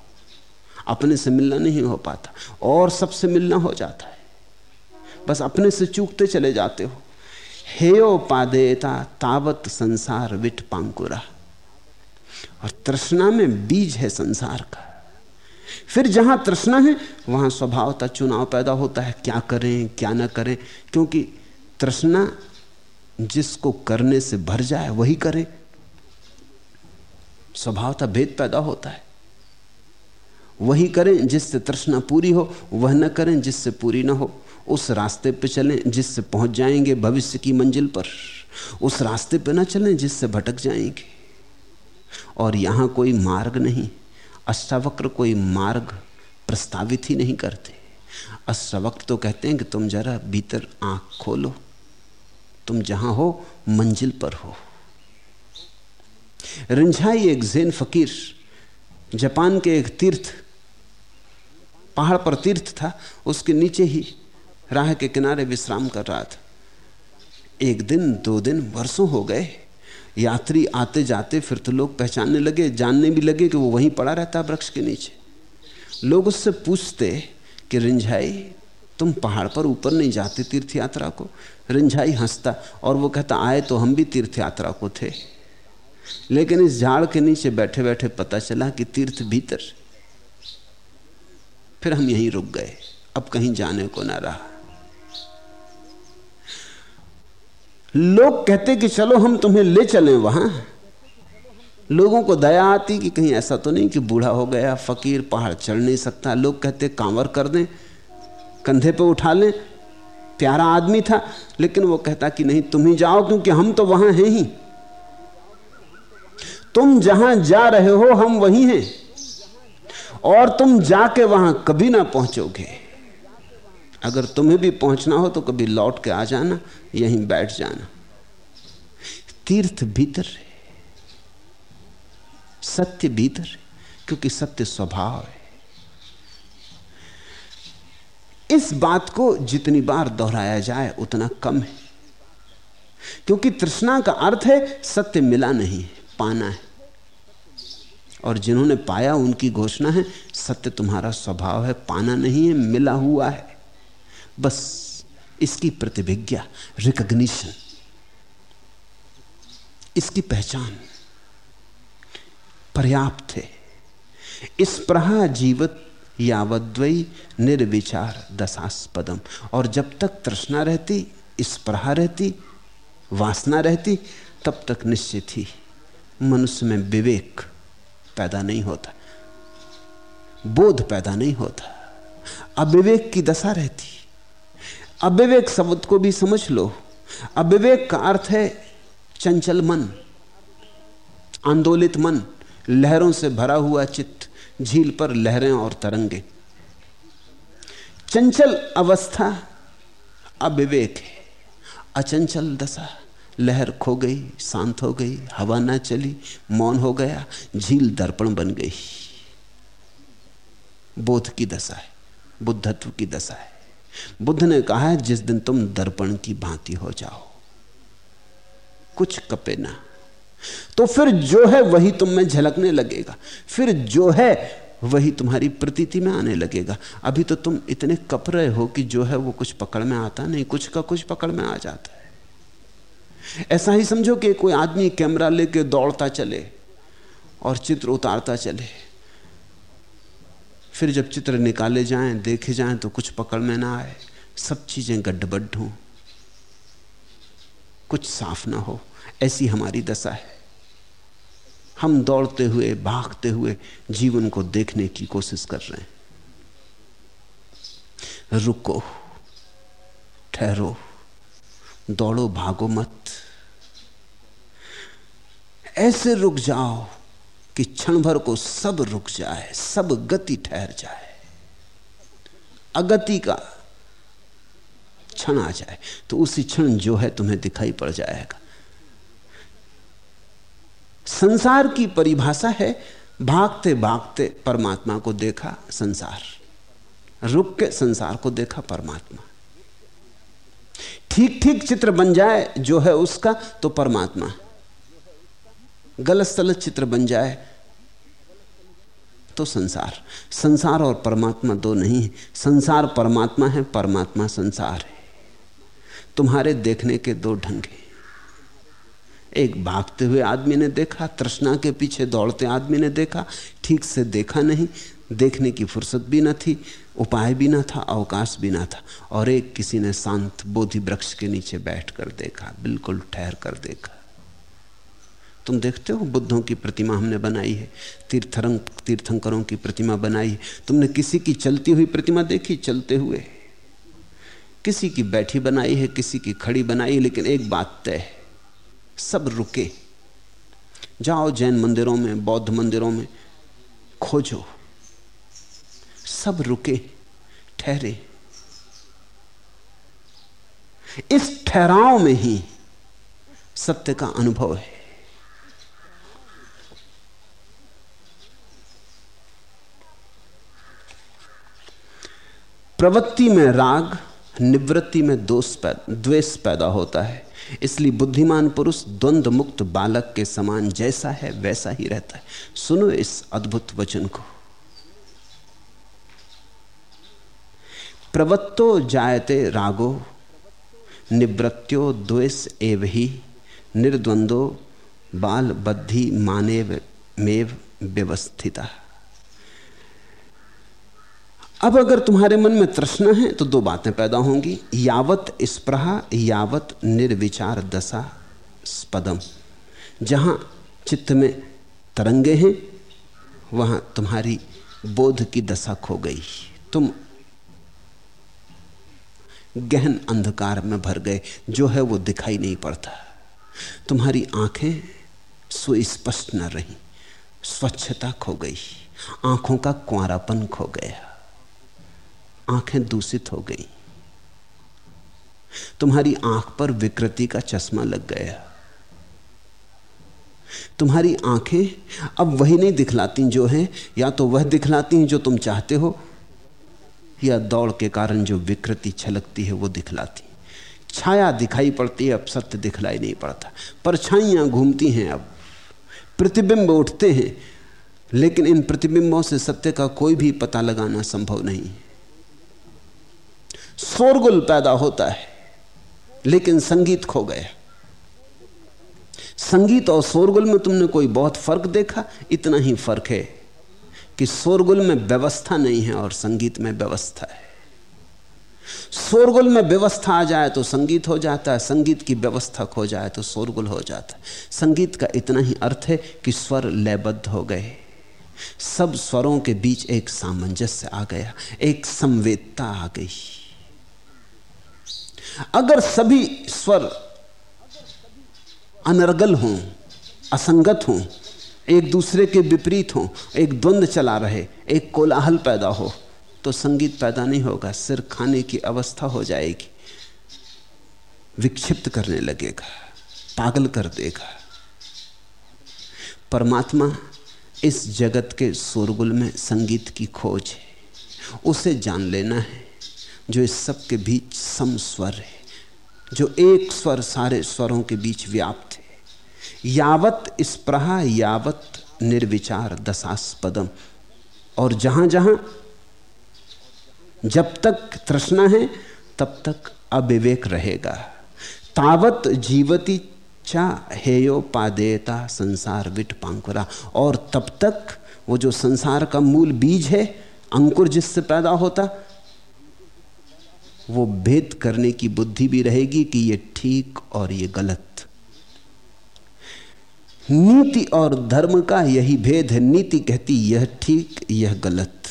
अपने से मिलना नहीं हो पाता, और सबसे मिलना हो जाता है। बस अपने से चूकते चले जाते हो। हेयो पादेता तावत संसार विट पांकुरा। और तृष्णा में बीज है संसार का। फिर जहाँ तृष्णा है, वहाँ स्वभावता चुनाव पैदा होता है। क्या करें, क्या ना करें, क्योंकि तृष्णा जिसको करने से भर जाए, वही करे। स्वभावता भेद पैदा होता है। वही करें जिससे तृष्णा पूरी हो, वह न करें जिससे पूरी ना हो। उस रास्ते पे चलें जिससे पहुँच जाएँगे भविष्य की मंजिल पर। उस रास्ते पे ना चलें जिससे भटक जाएँगे। और यहाँ कोई मार्ग नहीं, अष्टावक्र कोई मार्ग प्रस्तावित ही नहीं करते। अष्टावक्र तो कहते हैं कि तुम जरा भीतर आँख खोलो, तुम जहाँ हो मंजिल पर हो। रिंझाई एक जैन फकीर, जापान के एक तीर्थ, पहाड़ पर तीर्थ था, उसके नीचे ही राह के किनारे विश्राम कर रहा था। एक दिन, दो दिन, वर्षों हो गए। यात्री आते जाते फिर तो लोग पहचानने लगे, जानने भी लगे कि वो वहीं पड़ा रहता वृक्ष के नीचे। लोग उससे पूछते कि, रिंझाई, तुम पहाड़ पर ऊपर नहीं जाते तीर्थ यात्रा को? रिंझाई हंसता और वो कहता, आए तो हम भी तीर्थ यात्रा को थे। लेकिन इस झाड़ के नीचे बैठे बैठे पता चला कि तीर्थ भीतर। फिर हम यहीं रुक गए। अब कहीं जाने को ना रहा। लोग कहते कि चलो हम तुम्हें ले चलें वहाँ। लोगों को दया आती कि कहीं ऐसा तो नहीं कि बूढ़ा हो गया, फकीर पहाड़ चढ़ नहीं सकता। लोग कहते कांवर कर दें, कंधे पे उठा लें। प्यारा आदमी था, लेकिन वो कहता कि नहीं, तुम ही जाओ क्योंकि हम तो वहाँ हैं ही। तुम जहाँ जा रहे हो, हम वहीं हैं। और तुम जाके वहाँ कभी ना पहुंचोगे। अगर तुम्हें भी पहुँचना हो तो कभी लौट के आ जाना, यहीं बैठ जाना। तीर्थ भीतर है, सत्य भीतर है, क्योंकि सत्य स्वभाव है। इस बात को जितनी बार दोहराया जाए, उतना कम है। क्योंकि तृष्णा का अर्थ है, सत्य मिला नहीं है, पाना है। और जिन्होंने पाया, उनकी घोषणा है, सत्य तुम्हारा स्वभाव है, पाना नहीं है, मिला हुआ है। बस इसकी प्रतिभिज्ञा रिकग्निशन इसकी पहचान पर्याप्त है। इस प्रहा जीवत यावद्वई निर्विचार दशास्पदम। और जब तक तृष्णा रहती, इस प्रहा रहती, वासना रहती, तब तक निश्चित ही मनुष्य में विवेक पैदा नहीं होता, बोध पैदा नहीं होता। अविवेक की दशा रहती। अविवेक शब्द को भी समझ लो। अविवेक का अर्थ है चंचल मन, आंदोलित मन, लहरों से भरा हुआ चित्त, झील पर लहरें और तरंगे। चंचल अवस्था अविवेक है। अचंचल दशा, लहर खो गई, शांत हो गई, हवा ना चली, मौन हो गया, झील दर्पण बन गई। बोध की दशा है, बुद्धत्व की दशा है। बुद्ध ने कहा है, जिस दिन तुम दर्पण की भांति हो जाओ, कुछ कपे ना। तो फिर जो है वही तुम में झलकने लगेगा। फिर जो है वही तुम्हारी प्रतीति में आने लगेगा। अभी तो तुम इतने कप रहे हो कि जो है वो कुछ पकड़ में आता नहीं, कुछ का कुछ पकड़ में आ जाता है। ऐसा ही समझो कि कोई आदमी कैमरा लेके दौड़ता चले और चित्र उतारता चले। फिर जब चित्र निकाले जाएँ, देखे जाएँ तो कुछ पकड़ में ना आए। सब चीज़ें गड्ढबड्ढ हों। कुछ साफ़ ना हो। ऐसी हमारी दशा है। हम दौड़ते हुए, भागते हुए जीवन को देखने की कोशिश कर रहे हैं। रुको। ठहरो। दौड़ो, भागो मत। ऐसे रुक जाओ। कि क्षण भर को सब रुक जाए, सब गति ठहर जाए। अगति का क्षण आ जाए तो उसी क्षण जो है तुम्हें दिखाई पड़ जाएगा। संसार की परिभाषा है भागते भागते परमात्मा को देखा संसार, रुक के संसार को देखा परमात्मा। ठीक ठीक चित्र बन जाए जो है उसका तो परमात्मा। गलत सलत चित्र बन जाए तो संसार। संसार और परमात्मा दो नहीं है। संसार परमात्मा है, परमात्मा संसार है। तुम्हारे देखने के दो ढंग हैं। एक भागते हुए आदमी ने देखा, तृष्णा के पीछे दौड़ते आदमी ने देखा, ठीक से देखा नहीं, देखने की फुर्सत भी न थी, उपाय भी ना था, अवकाश भी ना था, और एक किसी ने शांत बोधि वृक्ष के नीचे बैठ कर देखा, बिल्कुल ठहर कर देखा। तुम देखते हो बुद्धों की प्रतिमा हमने बनाई है, तीर्थरंग, तीर्थंकरों की प्रतिमा बनाई है। तुमने किसी की चलती हुई प्रतिमा देखी? चलते हुए। किसी की बैठी बनाई है, किसी की खड़ी बनाई है, लेकिन एक बात तय है, सब रुके। जाओ जैन मंदिरों में, बौद्ध मंदिरों में, खोजो। सब रुके, ठहरे। इस ठहराव में ही सत्य का अनुभव है। प्रवृत्ति में राग, निवृत्ति में दोष पैदा, द्वेष पैदा होता है। इसलिए बुद्धिमान पुरुष द्वंद्व मुक्त बालक के समान जैसा है, वैसा ही रहता है। सुनो इस अद्भुत वचन को। प्रवत्तो जायते रागो निवृत्यो द्वेष एव ही निर्द्वंदो बाल बद्धि मानेव मेव व्यवस्थिता। अब अगर तुम्हारे मन में तृष्णा है तो दो बातें पैदा होंगी। यावत स्प्रहा, यावत निर्विचार दशा स्पदम। जहाँ चित्त में तरंगे हैं, वहाँ तुम्हारी बोध की दशा खो गई। तुम गहन अंधकार में भर गए, जो है वो दिखाई नहीं पड़ता। तुम्हारी आँखें सुस्पष्ट न रही, स्वच्छता खो गई, आँखों का कुआरापन खो गया। आँखें दूषित हो गई। तुम्हारी आँख पर विकृति का चश्मा लग गया। तुम्हारी आँखें अब वही नहीं दिखलाती जो है, या तो वह दिखलाती हैं जो तुम चाहते हो, या दौड़ के कारण जो विकृति छलकती है वो दिखलाती। छाया दिखाई पड़ती है, अब सत्य दिखलाई नहीं पड़ता। परछाइयाँ घूमती हैं अब। प्रतिबिंब उठते हैं, लेकिन इन प्रतिबिंबों से सत्य का कोई भी पता लगाना संभव नहीं। है शोरगुल पैदा होता है, लेकिन संगीत खो गया। संगीत और शोरगुल में तुमने कोई बहुत फ़र्क देखा? इतना ही फ़र्क है कि शोरगुल में व्यवस्था नहीं है और संगीत में व्यवस्था है। शोरगुल में व्यवस्था आ जाए तो संगीत हो जाता है, संगीत की व्यवस्था खो जाए तो शोरगुल हो जाता है। संगीत का इतना ही अर्थ है कि स्वर लयबद्ध हो गए। सब स्वरों के बीच एक सामंजस्य आ गया, एक संवेदता आ गई। अगर सभी स्वर अनर्गल हों, असंगत हों, एक दूसरे के विपरीत हों, एक द्वंद्व चला रहे, एक कोलाहल पैदा हो तो संगीत पैदा नहीं होगा, सिर खाने की अवस्था हो जाएगी। विक्षिप्त करने लगेगा, पागल कर देगा। परमात्मा इस जगत के शोरगुल में संगीत की खोज है, उसे जान लेना है। जो इस सब के बीच सम स्वर है, जो एक स्वर सारे स्वरों के बीच व्याप्त है। यावत स्प्रहा यावत निर्विचार दशास्पदम। और जहाँ जहाँ जब तक तृष्णा है, तब तक अविवेक रहेगा। तावत जीवती चा हेयो पादेता संसार विट पांकुरा। और तब तक वो जो संसार का मूल बीज है, अंकुर जिससे पैदा होता वो भेद करने की बुद्धि भी रहेगी कि ये ठीक और ये गलत। नीति और धर्म का यही भेद है। नीति कहती, यह ठीक, यह गलत।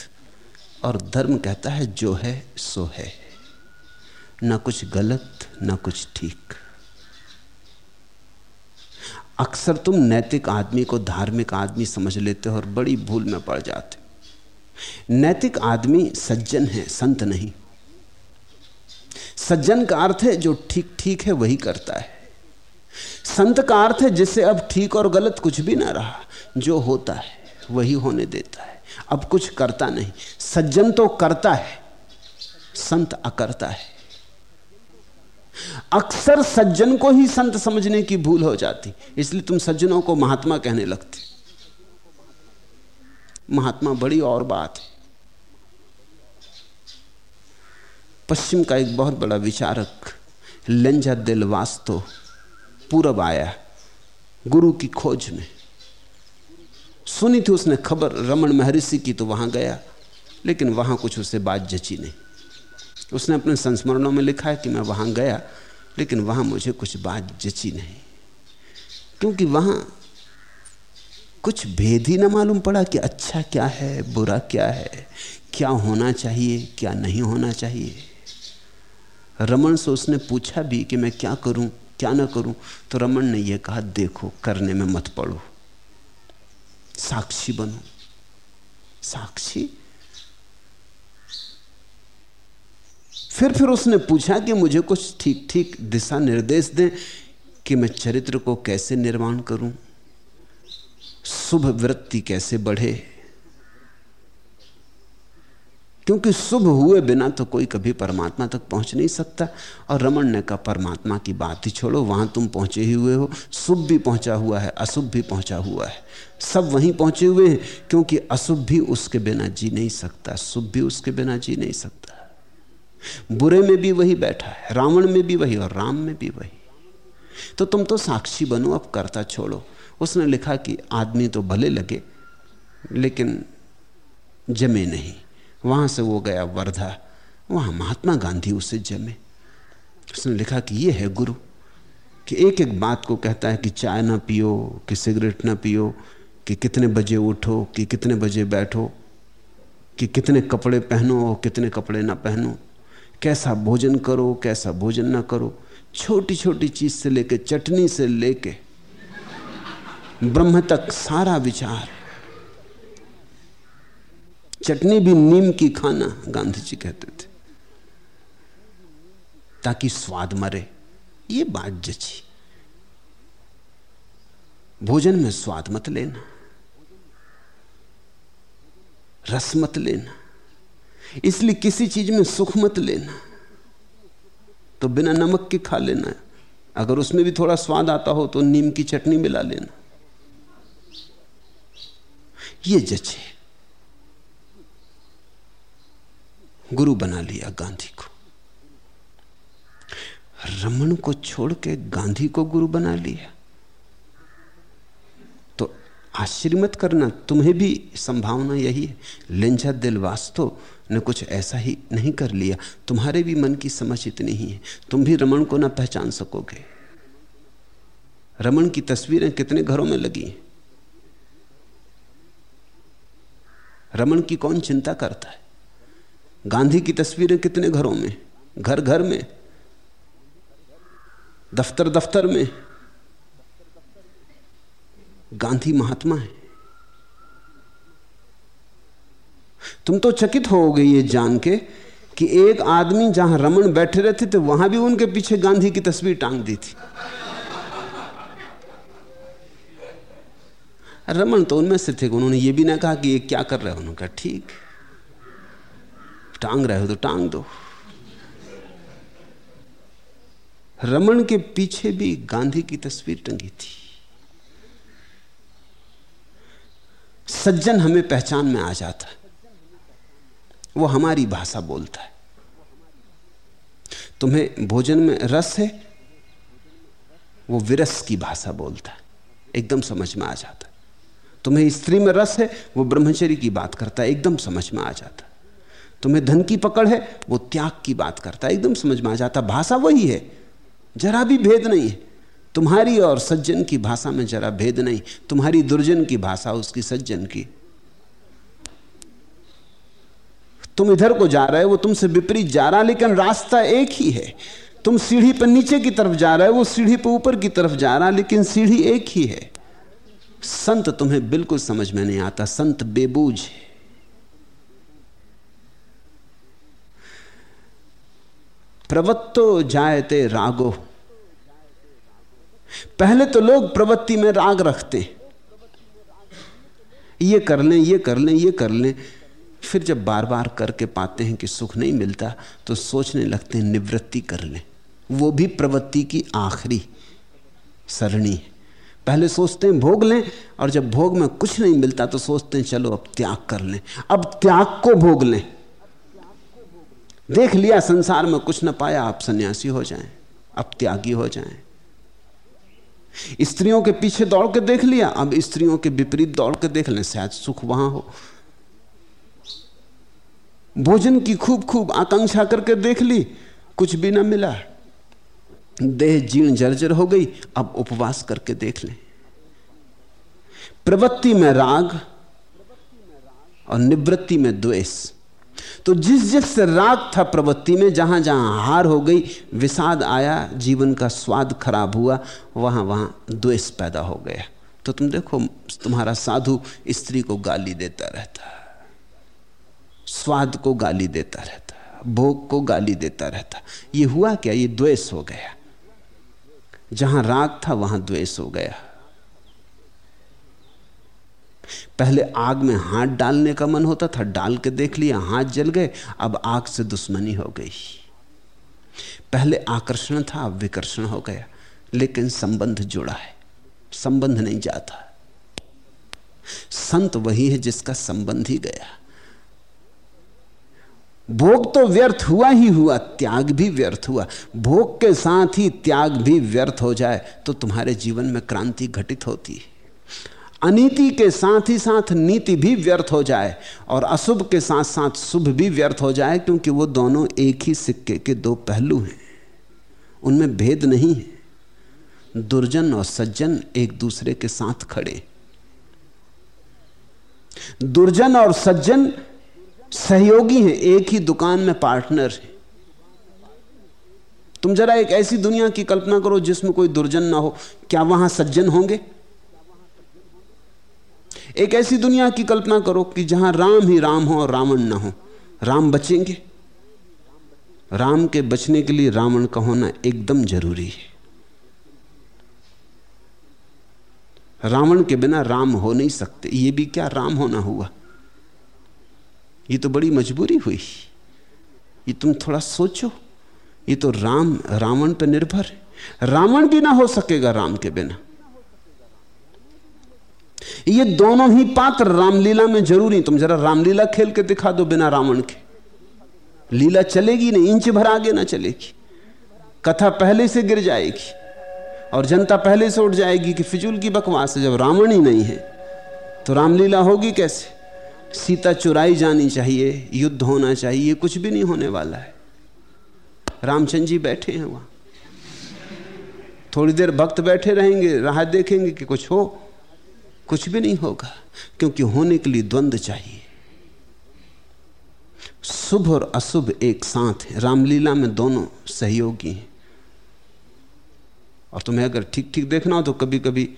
और धर्म कहता है, जो है, सो है। ना कुछ गलत, ना कुछ ठीक। अक्सर तुम नैतिक आदमी को धार्मिक आदमी समझ लेते हो और बड़ी भूल में पड़ जाते नैतिक आदमी सज्जन है, संत नहीं। सज्जन का अर्थ है जो ठीक ठीक है वही करता है। संत का अर्थ है जिससे अब ठीक और गलत कुछ भी ना रहा, जो होता है वही होने देता है। अब कुछ करता नहीं। सज्जन तो करता है, संत अकरता है। अक्सर सज्जन को ही संत समझने की भूल हो जाती, इसलिए तुम सज्जनों को महात्मा कहने लगते। महात्मा बड़ी और बात है। पश्चिम का एक बहुत बड़ा विचारक लंजा दिल वास्तो पूरब आया, गुरु की खोज में। सुनी थी उसने खबर रमन महर्षि की तो वहाँ गया, लेकिन वहाँ कुछ उसे बात जची नहीं। उसने अपने संस्मरणों में लिखा है कि मैं वहाँ गया, लेकिन वहाँ मुझे कुछ बात जची नहीं। क्योंकि वहाँ कुछ भेद ही ना मालूम पड़ा कि अच्छा क्या है, बुरा क्या है, क्या होना चाहिए, क्या नहीं होना चाहिए। रमन से उसने पूछा भी कि मैं क्या करूँ, क्या ना करूँ तो रमन ने यह कहा, देखो, करने में मत पड़ो। साक्षी बनो। साक्षी? फिर फिर उसने पूछा कि मुझे कुछ ठीक ठीक दिशा निर्देश दें कि मैं चरित्र को कैसे निर्माण करूँ? शुभ वृत्ति कैसे बढ़े? क्योंकि शुभ हुए बिना तो कोई कभी परमात्मा तक पहुँच नहीं सकता। और रमन ने कहा परमात्मा की बात ही छोड़ो, वहाँ तुम पहुँचे ही हुए हो। शुभ भी पहुँचा हुआ है, अशुभ भी पहुँचा हुआ है। सब वहीं पहुँचे हुए हैं, क्योंकि अशुभ भी उसके बिना जी नहीं सकता, शुभ भी उसके बिना जी नहीं सकता। बुरे में भी वही बैठा है, रावण में भी वही और राम में भी वही। तो तुम तो साक्षी बनो, अब करता छोड़ो। उसने लिखा कि आदमी तो भले लगे, लेकिन जमे नहीं। वहाँ से वो गया वर्धा। वहाँ महात्मा गांधी उसे जमे। उसने लिखा कि ये है गुरु, कि एक एक बात को कहता है कि चाय ना पियो, कि सिगरेट ना पियो, कि कितने बजे उठो, कि कितने बजे बैठो, कि कितने कपड़े पहनो और कितने कपड़े ना पहनो। कैसा भोजन करो, कैसा भोजन ना करो। छोटी छोटी चीज़ से लेके, चटनी से लेके, ब्रह्म तक सारा विचार। चटनी भी नीम की खाना गांधी जी कहते थे। ताकि स्वाद मरे, ये बात जची। भोजन में स्वाद मत लेना, रस मत लेना, इसलिए किसी चीज़ में सुख मत लेना। तो बिना नमक के खा लेना, अगर उसमें भी थोड़ा स्वाद आता हो तो नीम की चटनी मिला लेना। ये जचे। गुरु बना लिया गांधी को। रमन को छोड़ के गांधी को गुरु बना लिया। तो आश्चर्य मत करना, तुम्हें भी संभावना यही है। लिंजा दिल वास्तव ने कुछ ऐसा ही नहीं कर लिया। तुम्हारे भी मन की समझ इतनी ही है। तुम भी रमन को ना पहचान सकोगे। रमन की तस्वीरें कितने घरों में लगी रमन की कौन चिंता करता है? गांधी की तस्वीरें कितने घरों में? घर घर में? दफ्तर दफ्तर में? गांधी महात्मा है। तुम तो चकित हो ये जान के कि एक आदमी जहाँ रमन बैठे रहते थे, वहाँ भी उनके पीछे गांधी की तस्वीर टांग दी थी। रमन तो उनमें से थे, उन्होंने ये भी ना कहा कि ये क्या कर रहे हो? उन्होंने कहा, ठीक। टांग रहे हो तो टांग दो। रमन के पीछे भी गांधी की तस्वीर टंगी थी। सज्जन हमें पहचान में आ जाता है। वो हमारी भाषा बोलता है। तुम्हें भोजन में रस है? वो विरस की भाषा बोलता है। एकदम समझ में आ जाता है। तुम्हें स्त्री में रस है? वो ब्रह्मचरी की बात करता है। एकदम समझ में आ जाता है। तुम्हें धन की पकड़ है, वो त्याग की बात करता है। एकदम समझ में आ जाता, भाषा वही है। जरा भी भेद नहीं है। तुम्हारी और सज्जन की भाषा में जरा भेद नहीं। तुम्हारी दुर्जन की भाषा, उसकी सज्जन की। तुम इधर को जा रहे हो, वो तुमसे विपरीत जा रहा, लेकिन रास्ता एक ही है। तुम सीढ़ी पर नीचे की तरफ़ जा रहे हो, वो सीढ़ी पर ऊपर की तरफ़ जा रहा, लेकिन सीढ़ी एक ही है। संत तुम्हें बिल्कुल समझ में नहीं आता। संत बेबूज है। प्रवत्तो जायते रागो। पहले तो लोग प्रवृत्ति में राग रखते। ये कर लें, ये कर लें, ये कर लें। फिर जब बार बार करके पाते हैं कि सुख नहीं मिलता तो सोचने लगते हैं, निवृत्ति कर लें। वो भी प्रवृत्ति की आखिरी सरणी है। पहले सोचते हैं, भोग लें, और जब भोग में कुछ नहीं मिलता तो सोचते हैं, चलो अब त्याग कर लें। अब त्याग को भोग लें। देख लिया संसार में कुछ ना पाया, आप सन्यासी हो जाएँ अब त्यागी हो जाएँ। स्त्रियों के पीछे दौड़ के देख लिया, अब स्त्रियों के विपरीत दौड़ के देख लें, शायद सुख वहाँ हो। भोजन की खूब खूब आकांक्षा करके देख ली, कुछ भी ना मिला। देह जीर्ण जर्जर हो गई, अब उपवास करके देख लें। प्रवृत्ति में राग और निवृत्ति में द्वेष। तो जिस जिस राग था प्रवृत्ति में, जहाँ जहाँ हार हो गई, विषाद आया, जीवन का स्वाद खराब हुआ, वहाँ वहाँ द्वेष पैदा हो गया। तो तुम देखो, तुम्हारा साधु स्त्री को गाली देता रहता स्वाद को गाली देता रहता भोग को गाली देता रहता ये हुआ क्या? ये द्वेष हो गया। जहाँ राग था, वहाँ द्वेष हो गया। पहले आग में हाथ डालने का मन होता था, डाल के देख लिया, हाथ जल गए, अब आग से दुश्मनी हो गई। पहले आकर्षण था, अब विकर्षण हो गया, लेकिन संबंध जुड़ा है, संबंध नहीं जाता। संत वही है जिसका संबंध ही गया। भोग तो व्यर्थ हुआ ही हुआ, त्याग भी व्यर्थ हुआ। भोग के साथ ही त्याग भी व्यर्थ हो जाए तो तुम्हारे जीवन में क्रांति घटित होती है। अनीति के साथ ही साथ नीति भी व्यर्थ हो जाए और अशुभ के साथ साथ शुभ भी व्यर्थ हो जाए, क्योंकि वो दोनों एक ही सिक्के के दो पहलू हैं। उनमें भेद नहीं है। दुर्जन और सज्जन एक दूसरे के साथ खड़े। दुर्जन और सज्जन सहयोगी हैं, एक ही दुकान में पार्टनर हैं। तुम जरा एक ऐसी दुनिया की कल्पना करो जिसमें कोई दुर्जन ना हो। क्या वहाँ सज्जन होंगे? एक ऐसी दुनिया की कल्पना करो कि जहाँ राम ही राम हो और रावण ना हो। राम बचेंगे। राम के बचने के लिए रावण का होना एकदम ज़रूरी है। रावण के बिना राम हो नहीं सकते। ये भी क्या राम होना हुआ? ये तो बड़ी मजबूरी हुई। ये तुम थोड़ा सोचो। ये तो राम, रावण पर निर्भर है। रावण भी ना हो सकेगा राम के बिना। ये दोनों ही पात्र रामलीला में ज़रूरी तुम जरा रामलीला खेल के दिखा दो बिना रावण के। लीला चलेगी नहीं, इंच भर आगे ना चलेगी। कथा पहले से गिर जाएगी और जनता पहले से उठ जाएगी कि फिजूल की बकवास है, जब रावण ही नहीं है तो रामलीला होगी कैसे? सीता चुराई जानी चाहिए, युद्ध होना चाहिए, कुछ भी नहीं होने वाला है। रामचंद्र जी बैठे हैं वहाँ। थोड़ी देर भक्त बैठे रहेंगे, राह देखेंगे कि कुछ हो। कुछ भी नहीं होगा, क्योंकि होने के लिए द्वंद्व चाहिए। शुभ और अशुभ एक साथ है। रामलीला में दोनों सहयोगी हैं। और तुम्हें अगर ठीक ठीक देखना हो तो कभी कभी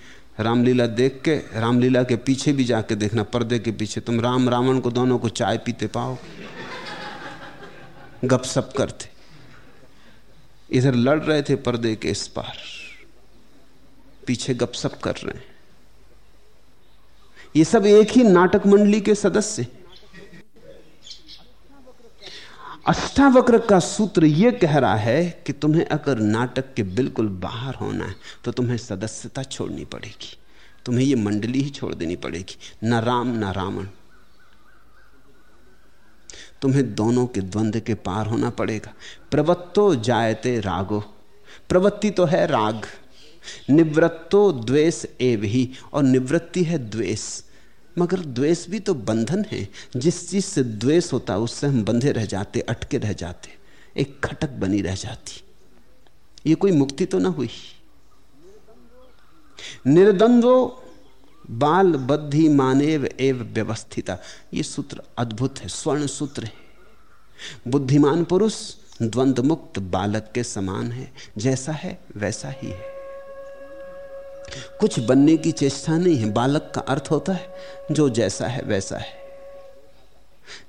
रामलीला देख के, रामलीला के पीछे भी जाके देखना, पर्दे के पीछे। तुम राम रावण को दोनों को चाय पीते पाओ। गपसप करते। इधर लड़ रहे थे पर्दे के इस पार। पीछे गपसप कर रहे हैं। ये सब एक ही नाटक मंडली के सदस्य। अष्टावक्र का सूत्र यह कह रहा है कि तुम्हें अगर नाटक के बिल्कुल बाहर होना है तो तुम्हें सदस्यता छोड़नी पड़ेगी। तुम्हें यह मंडली ही छोड़ देनी पड़ेगी। न राम, न रावण। तुम्हें दोनों के द्वंद्व के पार होना पड़ेगा। प्रवत्तो जायते रागो। प्रवृत्ति तो है राग। निवृत्तो द्वेष एव ही और निवृत्ति है द्वेष। मगर द्वेष भी तो बंधन है। जिस चीज़ से द्वेष होता, उससे हम बंधे रह जाते, अटके रह जाते, एक खटक बनी रह जाती। ये कोई मुक्ति तो ना हुई। निर्द्वंद्वो बाल बद्धि मानेव एव व्यवस्थिता। ये सूत्र अद्भुत है, स्वर्ण सूत्र है। बुद्धिमान पुरुष द्वंद्व मुक्त बालक के समान है। जैसा है, वैसा ही है। कुछ बनने की चेष्टा नहीं है। बालक का अर्थ होता है, जो जैसा है वैसा है।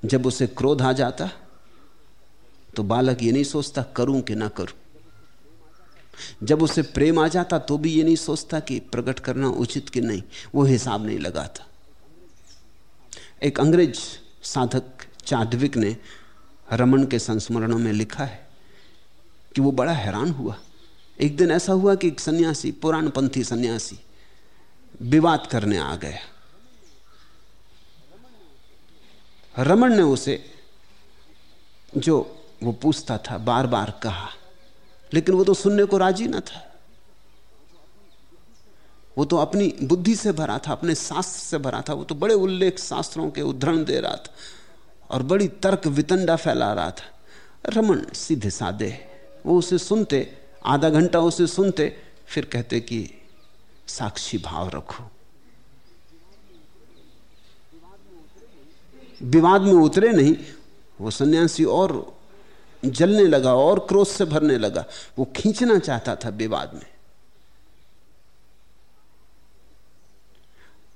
जब उसे क्रोध आ जाता तो बालक ये नहीं सोचता, करूँ कि ना करूँ। जब उसे प्रेम आ जाता तो भी ये नहीं सोचता कि प्रकट करना उचित कि नहीं। वो हिसाब नहीं लगाता। एक अंग्रेज़ साधक चादविक ने रमन के संस्मरणों में लिखा है कि वो बड़ा हैरान हुआ। एक दिन ऐसा हुआ कि एक सन्यासी पुराणपंथी सन्यासी विवाद करने आ गया। रमन ने उसे जो वो पूछता था बार बार कहा, लेकिन वो तो सुनने को राज़ी ना था। वो तो अपनी बुद्धि से भरा था, अपने शास्त्र से भरा था, वो तो बड़े उल्लेख शास्त्रों के उदाहरण दे रहा था और बड़ी तर्क वितंडा फैला रहा था। रमन सीधे साधे वो उसे सुनते आधा घंटा उसे सुनते, फिर कहते कि, साक्षी भाव रखो। विवाद में उतरे नहीं, वो सन्यासी और जलने लगा और क्रोध से भरने लगा। वो खींचना चाहता था विवाद में।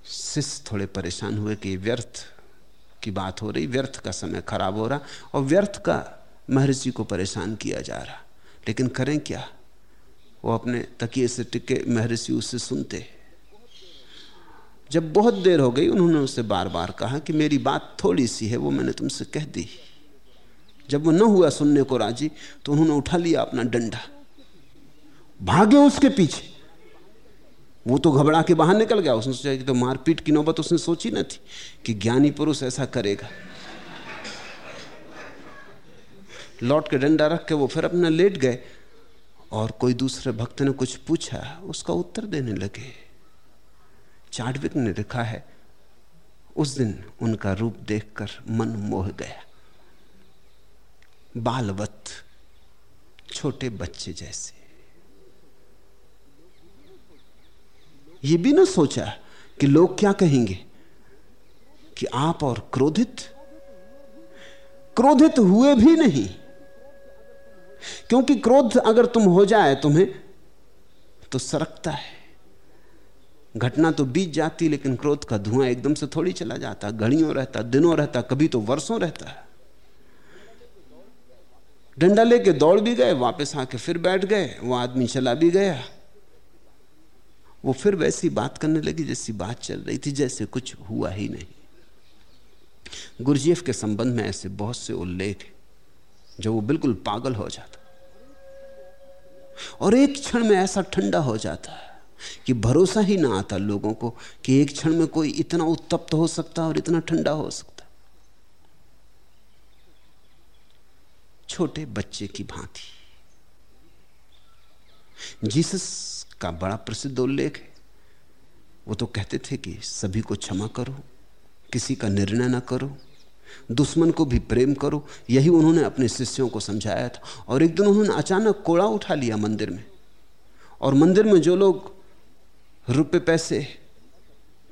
शिष्य थोड़े परेशान हुए कि व्यर्थ की बात हो रही, व्यर्थ का समय खराब हो रहा और व्यर्थ का महर्षि को परेशान किया जा रहा। लेकिन करें क्या? वो अपने तकिए से टिके महर्षि उससे सुनते। जब बहुत देर हो गई, उन्होंने उससे बार बार कहा कि मेरी बात थोड़ी सी है, वो मैंने तुमसे कह दी। जब वो न हुआ सुनने को राज़ी तो उन्होंने उठा लिया अपना डंडा। भागे उसके पीछे। वो तो घबरा के बाहर निकल गया। उसने सोचा कि तो मारपीट की नौबत उसने सोची ना थी कि ज्ञानी पुरुष ऐसा करेगा। लौट के डंडा रख के वो फिर अपना लेट गए। और कोई दूसरे भक्त ने कुछ पूछा, उसका उत्तर देने लगे। चाडविक ने लिखा है, उस दिन उनका रूप देखकर मन मोह गया। बालवत, छोटे बच्चे जैसे। ये भी ना सोचा कि लोग क्या कहेंगे, कि आप और क्रोधित? क्रोधित हुए भी नहीं। क्योंकि क्रोध अगर तुम हो जाए तुम्हें तो सरकता है। घटना तो बीत जाती, लेकिन क्रोध का धुआँ एकदम से थोड़ी चला जाता। घड़ियों रहता, दिनों रहता, कभी तो वर्षों रहता। है डंडा लेके दौड़ भी गए, वापस आके फिर बैठ गए, वो आदमी चला भी गया। वो फिर वैसी बात करने लगी जैसी बात चल रही थी, जैसे कुछ हुआ ही नहीं। गुरजीएफ के संबंध में ऐसे बहुत से उल्लेख है। जो वो बिल्कुल पागल हो जाता। और एक क्षण में ऐसा ठंडा हो जाता है कि भरोसा ही ना आता लोगों को कि एक क्षण में कोई इतना उत्तप्त हो सकता और इतना ठंडा हो सकता। छोटे बच्चे की भांति, जीसस का बड़ा प्रसिद्ध उल्लेख है। वो तो कहते थे कि सभी को क्षमा करो, किसी का निर्णय ना करो दुश्मन को भी प्रेम करो। यही उन्होंने अपने शिष्यों को समझाया था। और एक दिन उन्होंने अचानक कोड़ा उठा लिया मंदिर में। और मंदिर में जो लोग रुपए, पैसे,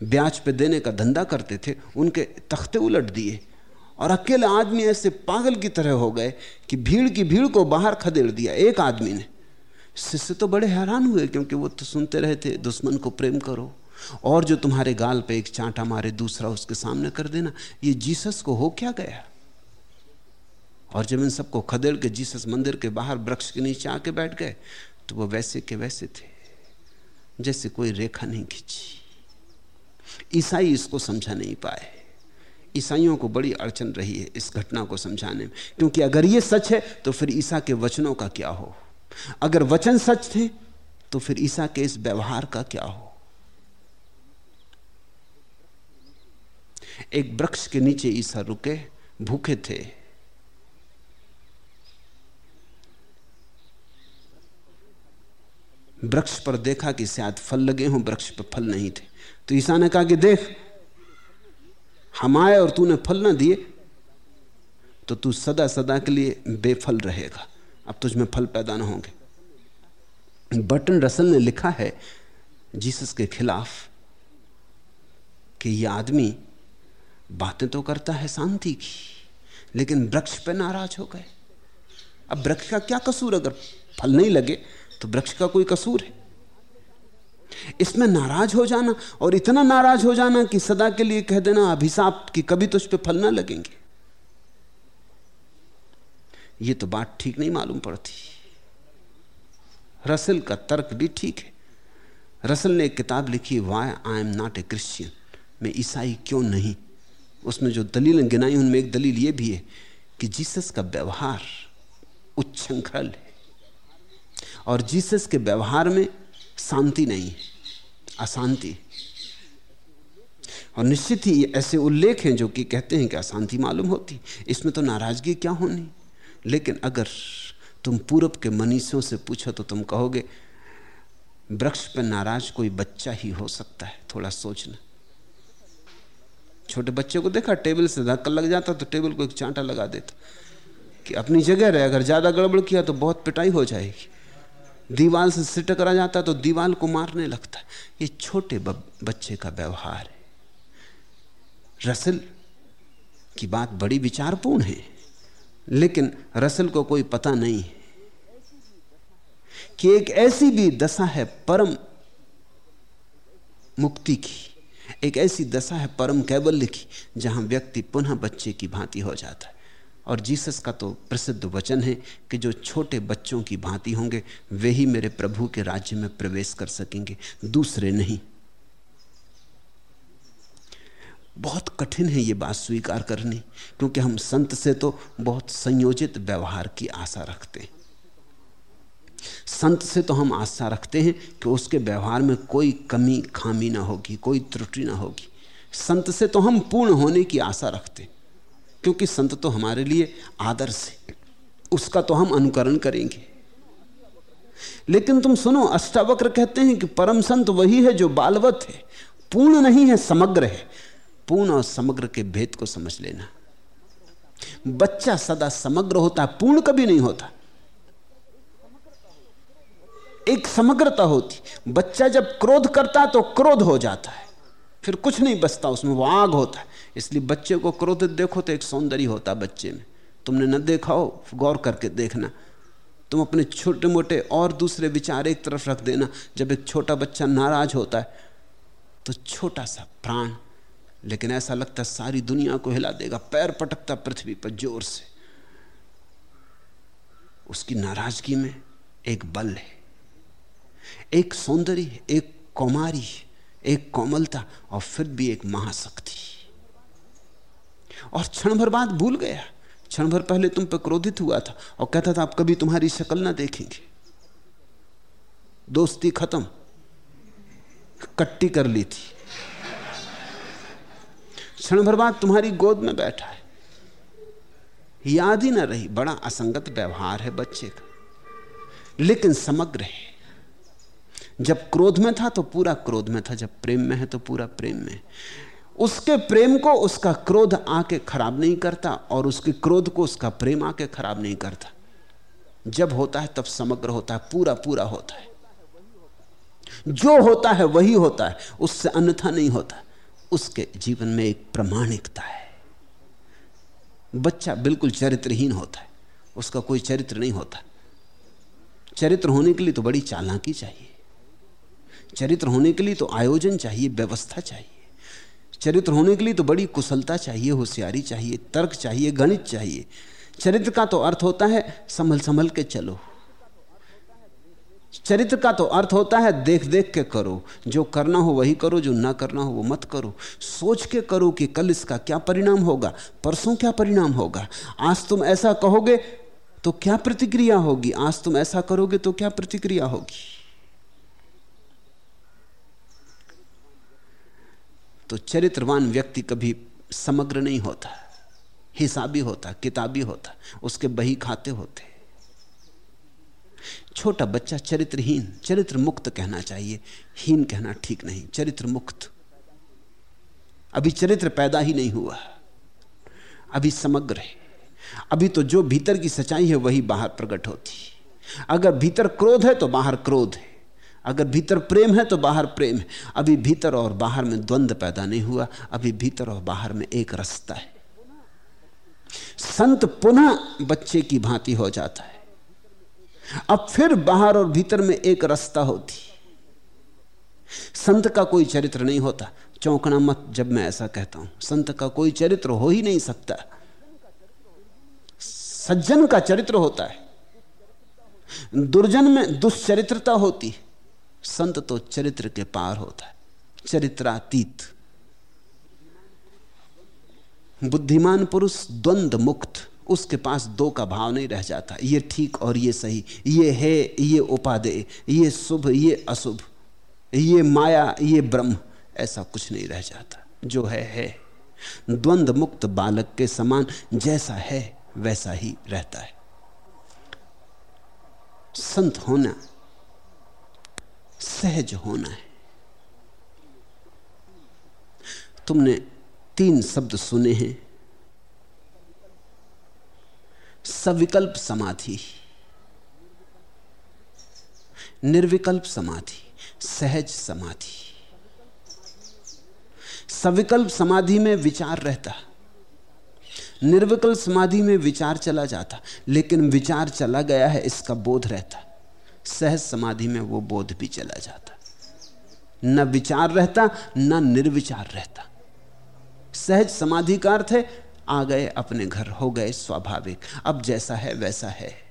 ब्याज पे देने का धंधा करते थे, उनके तख्ते उलट दिए। और अकेले आदमी ऐसे पागल की तरह हो गए कि भीड़ की भीड़ को बाहर खदेड़ दिया एक आदमी ने। शिष्य तो बड़े हैरान हुए क्योंकि वो तो सुनते रहे थे दुश्मन को प्रेम करो और जो तुम्हारे गाल पे एक चांटा मारे दूसरा उसके सामने कर देना। ये जीसस को हो क्या गया? और जब इन सबको खदेड़ के जीसस मंदिर के बाहर वृक्ष के नीचे आके बैठ गए तो वो वैसे के वैसे थे, जैसे कोई रेखा नहीं खींची। ईसाई इसको समझा नहीं पाए। ईसाइयों को बड़ी अड़चन रही है इस घटना को समझाने में, क्योंकि अगर ये सच है तो फिर ईसा के वचनों का क्या हो? अगर वचन सच थे तो फिर ईसा के इस व्यवहार का क्या हो? एक वृक्ष के नीचे ईसा रुके, भूखे थे। वृक्ष पर देखा कि शायद फल लगे हों, वृक्ष पर फल नहीं थे। तो ईसा ने कहा कि देख, हम आए और तूने फल ना दिए तो तू सदा सदा के लिए बेफल रहेगा। अब तुझ में फल पैदा ना होंगे। बटन रसल ने लिखा है, जीसस के खिलाफ, कि यह आदमी बातें तो करता है शांति की, लेकिन वृक्ष पे नाराज़ हो गए। अब वृक्ष का क्या कसूर, अगर फल नहीं लगे तो वृक्ष का कोई कसूर है? इसमें नाराज़ हो जाना और इतना नाराज़ हो जाना कि सदा के लिए कह देना, अभिशाप कि कभी तुझ पे फल ना लगेंगे। ये तो बात ठीक नहीं मालूम पड़ती। रसल का तर्क भी ठीक है। रसल ने एक किताब लिखी why I am not a Christian मैं ईसाई क्यों नहीं? उसमें जो दलीलें गिनाई, उनमें एक दलील ये भी है कि जीसस का व्यवहार उच्छृंखल है। और जीसस के व्यवहार में शांति नहीं है, अशांति और निश्चित ही ऐसे उल्लेख हैं जो कि कहते हैं कि अशांति मालूम होती। इसमें तो नाराज़गी क्या होनी? लेकिन अगर तुम पूरब के मनीषों से पूछो तो तुम कहोगे, वृक्ष पर नाराज़ कोई बच्चा ही हो सकता है, थोड़ा सोचना। छोटे बच्चे को देखा, टेबल से धक्का लग जाता तो टेबल को एक चांटा लगा देता। कि अपनी जगह रहे, अगर ज़्यादा गड़बड़ किया तो बहुत पिटाई हो जाएगी। दीवाल से सिटक रह जाता तो दीवाल को मारने लगता ये छोटे बच्चे का व्यवहार है। रसल की बात बड़ी विचारपूर्ण है, लेकिन रसल को कोई पता नहीं है कि एक ऐसी भी दशा है परम मुक्ति की। एक ऐसी दशा है परम कैबल्य की, जहाँ व्यक्ति पुनः बच्चे की भांति हो जाता है। और जीसस का तो प्रसिद्ध वचन है कि जो छोटे बच्चों की भांति होंगे, वे ही मेरे प्रभु के राज्य में प्रवेश कर सकेंगे, दूसरे नहीं। बहुत कठिन है ये बात स्वीकार करनी, क्योंकि हम संत से तो बहुत संयोजित व्यवहार की आशा रखते हैं। संत से तो हम आशा रखते हैं कि उसके व्यवहार में कोई कमी, खामी ना होगी, कोई त्रुटि ना होगी। संत से तो हम पूर्ण होने की आशा रखते हैं, क्योंकि संत तो हमारे लिए आदर्श है। उसका तो हम अनुकरण करेंगे। लेकिन तुम सुनो, अष्टावक्र कहते हैं कि परम संत वही है जो बालवत है। पूर्ण नहीं है, समग्र है। पूर्ण और समग्र के भेद को समझ लेना। बच्चा सदा समग्र होता, पूर्ण कभी नहीं होता। एक समग्रता होती। बच्चा जब क्रोध करता है तो क्रोध हो जाता है। फिर कुछ नहीं बचता, उसमें वो आग होता है। इसलिए बच्चे को क्रोधित देखो तो एक सौंदर्य होता बच्चे में। तुमने न देखा हो, गौर करके देखना। तुम अपने छोटे मोटे और दूसरे विचार एक तरफ़ रख देना। जब एक छोटा बच्चा नाराज़ होता है तो छोटा सा प्राण। लेकिन ऐसा लगता है सारी दुनिया को हिला देगा, पैर पटकता पृथ्वी पर ज़ोर से। उसकी नाराज़गी में एक बल है। एक सौंदर्य, एक कौमारी, एक कोमलता और फिर भी एक महाशक्ति। और क्षण भर बाद भूल गया। क्षण भर पहले तुम पर क्रोधित हुआ था और कहता था, आप कभी तुम्हारी शक्ल ना देखेंगे। दोस्ती खत्म। कट्टी कर ली थी। क्षण भर बाद तुम्हारी गोद में बैठा है। याद ही ना रही, बड़ा असंगत व्यवहार है बच्चे का। लेकिन समग्र है। जब क्रोध में था तो पूरा क्रोध में था, जब प्रेम में है तो पूरा प्रेम में। उसके प्रेम को उसका क्रोध आके खराब नहीं करता और उसके क्रोध को उसका प्रेम आके खराब नहीं करता। जब होता है तब समग्र होता है, पूरा पूरा होता है। जो होता है वही होता है, उससे अन्यथा नहीं होता। उसके जीवन में एक प्रमाणिकता है। बच्चा बिल्कुल चरित्रहीन होता है, उसका कोई चरित्र नहीं होता। चरित्र होने के लिए तो बड़ी चालाकी चाहिए। चरित्र होने के लिए तो आयोजन चाहिए, व्यवस्था चाहिए। चरित्र होने के लिए तो बड़ी कुशलता चाहिए, होशियारी चाहिए, तर्क चाहिए, गणित चाहिए। चरित्र का तो अर्थ होता है संभल संभल के चलो। चरित्र का तो अर्थ होता है देख देख के करो। जो करना हो वही करो, जो ना करना हो वो मत करो। सोच के करो कि कल इसका क्या परिणाम होगा, परसों क्या परिणाम होगा। आज तुम ऐसा कहोगे तो क्या प्रतिक्रिया होगी? आज तुम ऐसा करोगे तो क्या प्रतिक्रिया होगी? तो चरित्रवान व्यक्ति कभी समग्र नहीं होता, हिसाबी होता, किताबी होता, उसके बही खाते होते। छोटा बच्चा चरित्रहीन चरित्र मुक्त कहना चाहिए, हीन कहना ठीक नहीं चरित्र मुक्त अभी चरित्र पैदा ही नहीं हुआ, अभी समग्र है। अभी तो जो भीतर की सच्चाई है वही बाहर प्रकट होती। अगर भीतर क्रोध है तो बाहर क्रोध है। अगर भीतर प्रेम है तो बाहर प्रेम है। अभी भीतर और बाहर में द्वंद्व पैदा नहीं हुआ, अभी भीतर और बाहर में एक रास्ता है। संत पुनः बच्चे की भांति हो जाता है। अब फिर बाहर और भीतर में एक रास्ता होती संत का कोई चरित्र नहीं होता। चौंकना मत जब मैं ऐसा कहता हूँ। संत का कोई चरित्र हो ही नहीं सकता। सज्जन का चरित्र होता है। दुर्जन में दुष्चरित्रता होती संत तो चरित्र के पार होता है, चरित्रातीत। बुद्धिमान पुरुष द्वंद्व मुक्त, उसके पास दो का भाव नहीं रह जाता, ये ठीक और ये सही, ये है, ये उपादेय, ये शुभ, ये अशुभ, ये माया, ये ब्रह्म, ऐसा कुछ नहीं रह जाता, जो है है। द्वंद्व मुक्त बालक के समान जैसा है, वैसा ही रहता है। संत होना सहज होना है। तुमने तीन शब्द सुने हैं। सविकल्प समाधि। निर्विकल्प समाधि। सहज समाधि। सविकल्प समाधि में विचार रहता। निर्विकल्प समाधि में विचार चला जाता, लेकिन विचार चला गया है, इसका बोध रहता। सहज समाधि में वो बोध भी चला जाता। न विचार रहता, न निर्विचार रहता। सहज समाधि का अर्थ है, आ गए अपने घर, हो गए स्वाभाविक। अब जैसा है, वैसा है।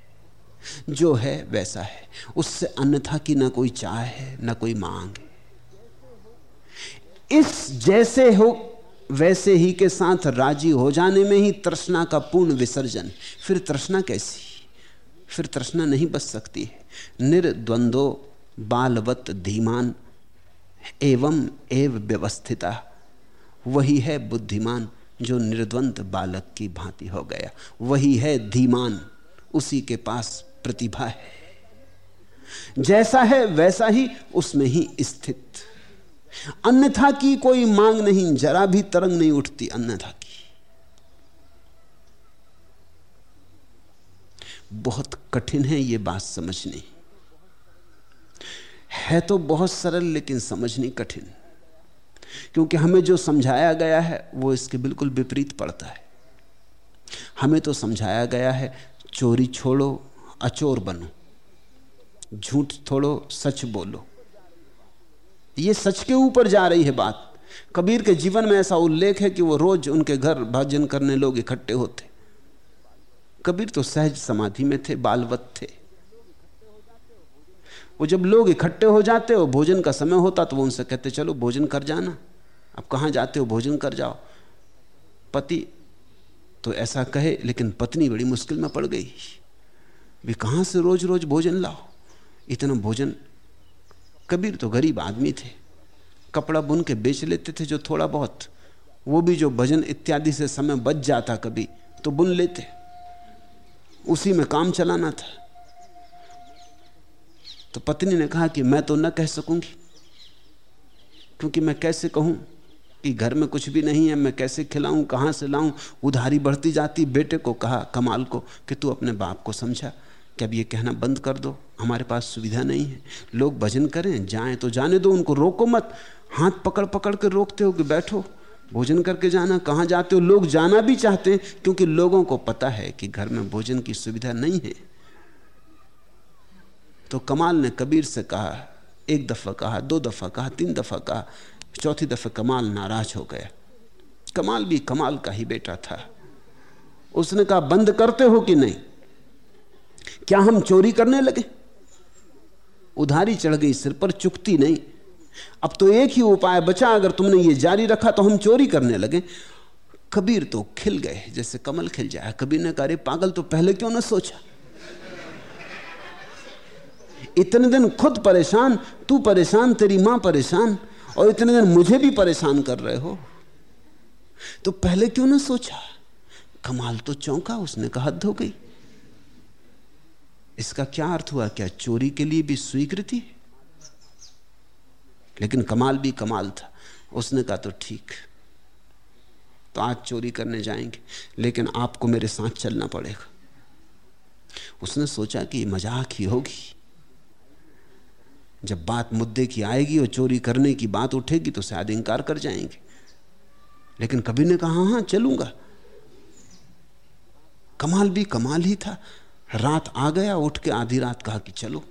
जो है, वैसा है। उससे अन्यथा की ना कोई चाह है, ना कोई मांग है। इस जैसे हो, वैसे ही के साथ राज़ी हो जाने में ही तृष्णा का पूर्ण विसर्जन। फिर तृष्णा कैसी? फिर तृष्णा नहीं बच सकती है। निर्द्वंदो बालवत धीमान, एवं एव व्यवस्थिता। वही है बुद्धिमान जो निर्द्वंद बालक की भांति हो गया। वही है धीमान, उसी के पास प्रतिभा है। जैसा है वैसा ही उसमें ही स्थित। अन्यथा की कोई मांग नहीं, जरा भी तरंग नहीं उठती, अन्यथा की बहुत कठिन है यह बात समझनी। है तो बहुत सरल लेकिन समझनी कठिन। क्योंकि हमें जो समझाया गया है, वो इसके बिल्कुल विपरीत पड़ता है। हमें तो समझाया गया है, चोरी छोड़ो, अचोर बनो। झूठ छोड़ो सच बोलो। ये सच के ऊपर जा रही है बात। कबीर के जीवन में ऐसा उल्लेख है कि वो रोज उनके घर भजन करने लोग इकट्ठे होते। कबीर तो सहज समाधि में थे, बालवत थे। वो जब लोग इकट्ठे हो जाते हो भोजन का समय होता तो वो उनसे कहते, चलो भोजन कर जाना। अब कहाँ जाते हो? भोजन कर जाओ। पति तो ऐसा कहे, लेकिन पत्नी बड़ी मुश्किल में पड़ गई। भी कहाँ से रोज रोज भोजन लाओ? इतना भोजन कबीर तो गरीब आदमी थे। कपड़ा बुन के बेच लेते थे जो थोड़ा बहुत। वो भी जो भजन इत्यादि से समय बच जाता कभी तो बुन लेते। उसी में काम चलाना था। तो पत्नी ने कहा कि मैं तो न कह सकूँगी, क्योंकि मैं कैसे कहूँ कि घर में कुछ भी नहीं है, मैं कैसे खिलाऊं, कहाँ से लाऊं? उधारी बढ़ती जाती, बेटे को कहा, कमाल को, कि तू अपने बाप को समझा कि अब ये कहना बंद कर दो, हमारे पास सुविधा नहीं है। लोग भजन करें, जाएँ तो जाने दो, उनको रोको मत। हाथ पकड़ पकड़ के रोकते हो कि बैठो। भोजन करके जाना, कहाँ जाते हो? लोग जाना भी चाहते हैं, क्योंकि लोगों को पता है कि घर में भोजन की सुविधा नहीं है। तो कमाल ने कबीर से कहा, एक दफ़ा कहा, दो दफ़ा कहा, तीन दफ़ा कहा, चौथी दफ़ा कमाल नाराज़ हो गया। कमाल भी कमाल का ही बेटा था। उसने कहा, बंद करते हो कि नहीं? क्या हम चोरी करने लगे? उधारी चढ़ गई, सिर पर चुकती नहीं। अब तो एक ही उपाय बचा, अगर तुमने ये जारी रखा तो हम चोरी करने लगे। कबीर तो खिल गए, जैसे कमल खिल जाए। कबीर ने कहा पागल तो पहले क्यों ना सोचा? इतने दिन खुद परेशान, तू परेशान, तेरी माँ परेशान, और इतने दिन मुझे भी परेशान कर रहे हो। तो पहले क्यों ना सोचा? कमाल तो चौंका, उसने कहा हो गई। इसका क्या अर्थ हुआ? क्या चोरी के लिए भी स्वीकृति लेकिन कमाल भी कमाल था। उसने कहा तो ठीक। तो आज चोरी करने जाएँगे, लेकिन आपको मेरे साथ चलना पड़ेगा। उसने सोचा कि मज़ाक ही होगी। जब बात मुद्दे की आएगी और चोरी करने की बात उठेगी तो शायद इंकार कर जाएँगे। लेकिन कभी ने कहा हाँ चलूँगा। कमाल भी कमाल ही था। रात आ गया, उठ के आधी रात कहा कि चलो।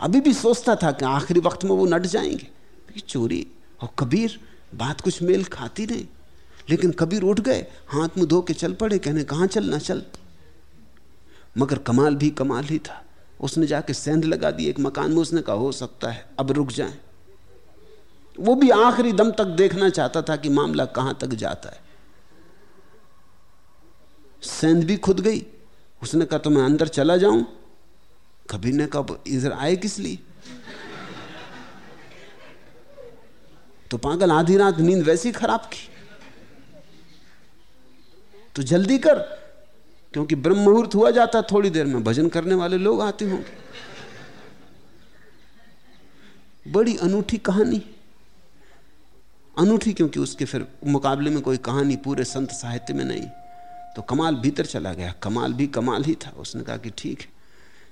अभी भी सोचता था कि आखिरी वक्त में वो नट जाएँगे। चोरी और कबीर, बात कुछ मेल खाती नहीं। लेकिन कबीर उठ गए, हाथ में धो के चल पड़े, कहने, कहाँ चलना चल? मगर कमाल भी कमाल ही था। उसने जाके सेंध लगा दी एक मकान में। उसने कहा, हो सकता है, अब रुक जाए। वो भी आखिरी दम तक देखना चाहता था कि मामला कहाँ तक जाता है। सेंध भी खुद गई। उसने कहा तो मैं अंदर चला जाऊँ? कबीर ने कब इधर आए किस लिए? तो पागल आधी रात नींद वैसी खराब की। तो जल्दी कर, क्योंकि ब्रह्म मुहूर्त हुआ जाता थोड़ी देर में, भजन करने वाले लोग आते होंगे। बड़ी अनूठी कहानी। अनूठी क्योंकि उसके फिर मुकाबले में कोई कहानी पूरे संत साहित्य में नहीं। तो कमाल भीतर चला गया, कमाल भी कमाल ही था। उसने कहा कि ठीक है।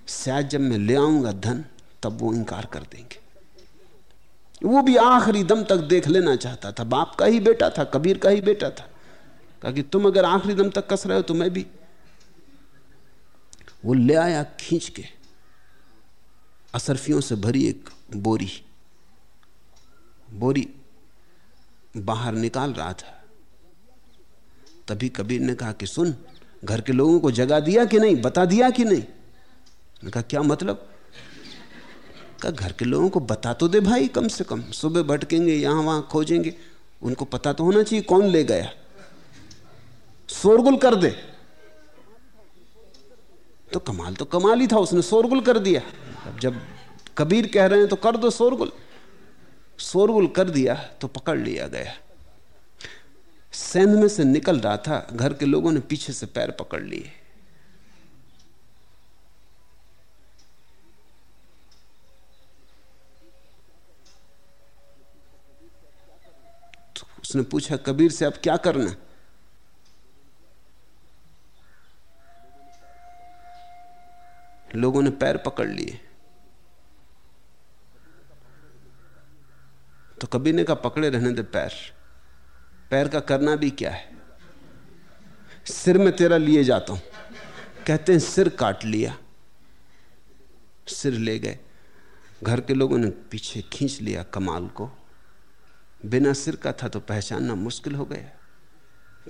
शायद जब मैं ले आऊँगा धन, तब वो इंकार कर देंगे। वो भी आखिरी दम तक देख लेना चाहता था। बाप का ही बेटा था, कबीर का ही बेटा था। कहा कि तुम अगर आखिरी दम तक कस रहे हो तो मैं भी। वो ले आया खींच के, असरफियों से भरी एक बोरी। बोरी बाहर निकाल रहा था। तभी कबीर ने कहा कि सुन, घर के लोगों को जगा दिया कि नहीं, बता दिया कि नहीं? ने कहा क्या मतलब? कहा, घर के लोगों को बता तो दे भाई, कम से कम। सुबह भटकेंगे, यहाँ वहाँ खोजेंगे। उनको पता तो होना चाहिए कौन ले गया। शोरगुल कर दे। तो कमाल तो कमाल ही था, उसने शोरगुल कर दिया। अब जब कबीर कह रहे हैं तो कर दो शोरगुल। शोरगुल कर दिया तो पकड़ लिया गया। सेंध में से निकल रहा था, घर के लोगों ने पीछे से पैर पकड़ लिए। उसने पूछा, कबीर से अब क्या करना? लोगों ने पैर पकड़ लिए। तो कबीर ने कहा, पकड़े रहने दे पैर। पैर का करना भी क्या है? सिर में तेरा लिए जाता हूँ। कहते हैं, सिर काट लिया। सिर ले गए। घर के लोगों ने पीछे खींच लिया कमाल को। बिना सिर का था तो पहचानना मुश्किल हो गया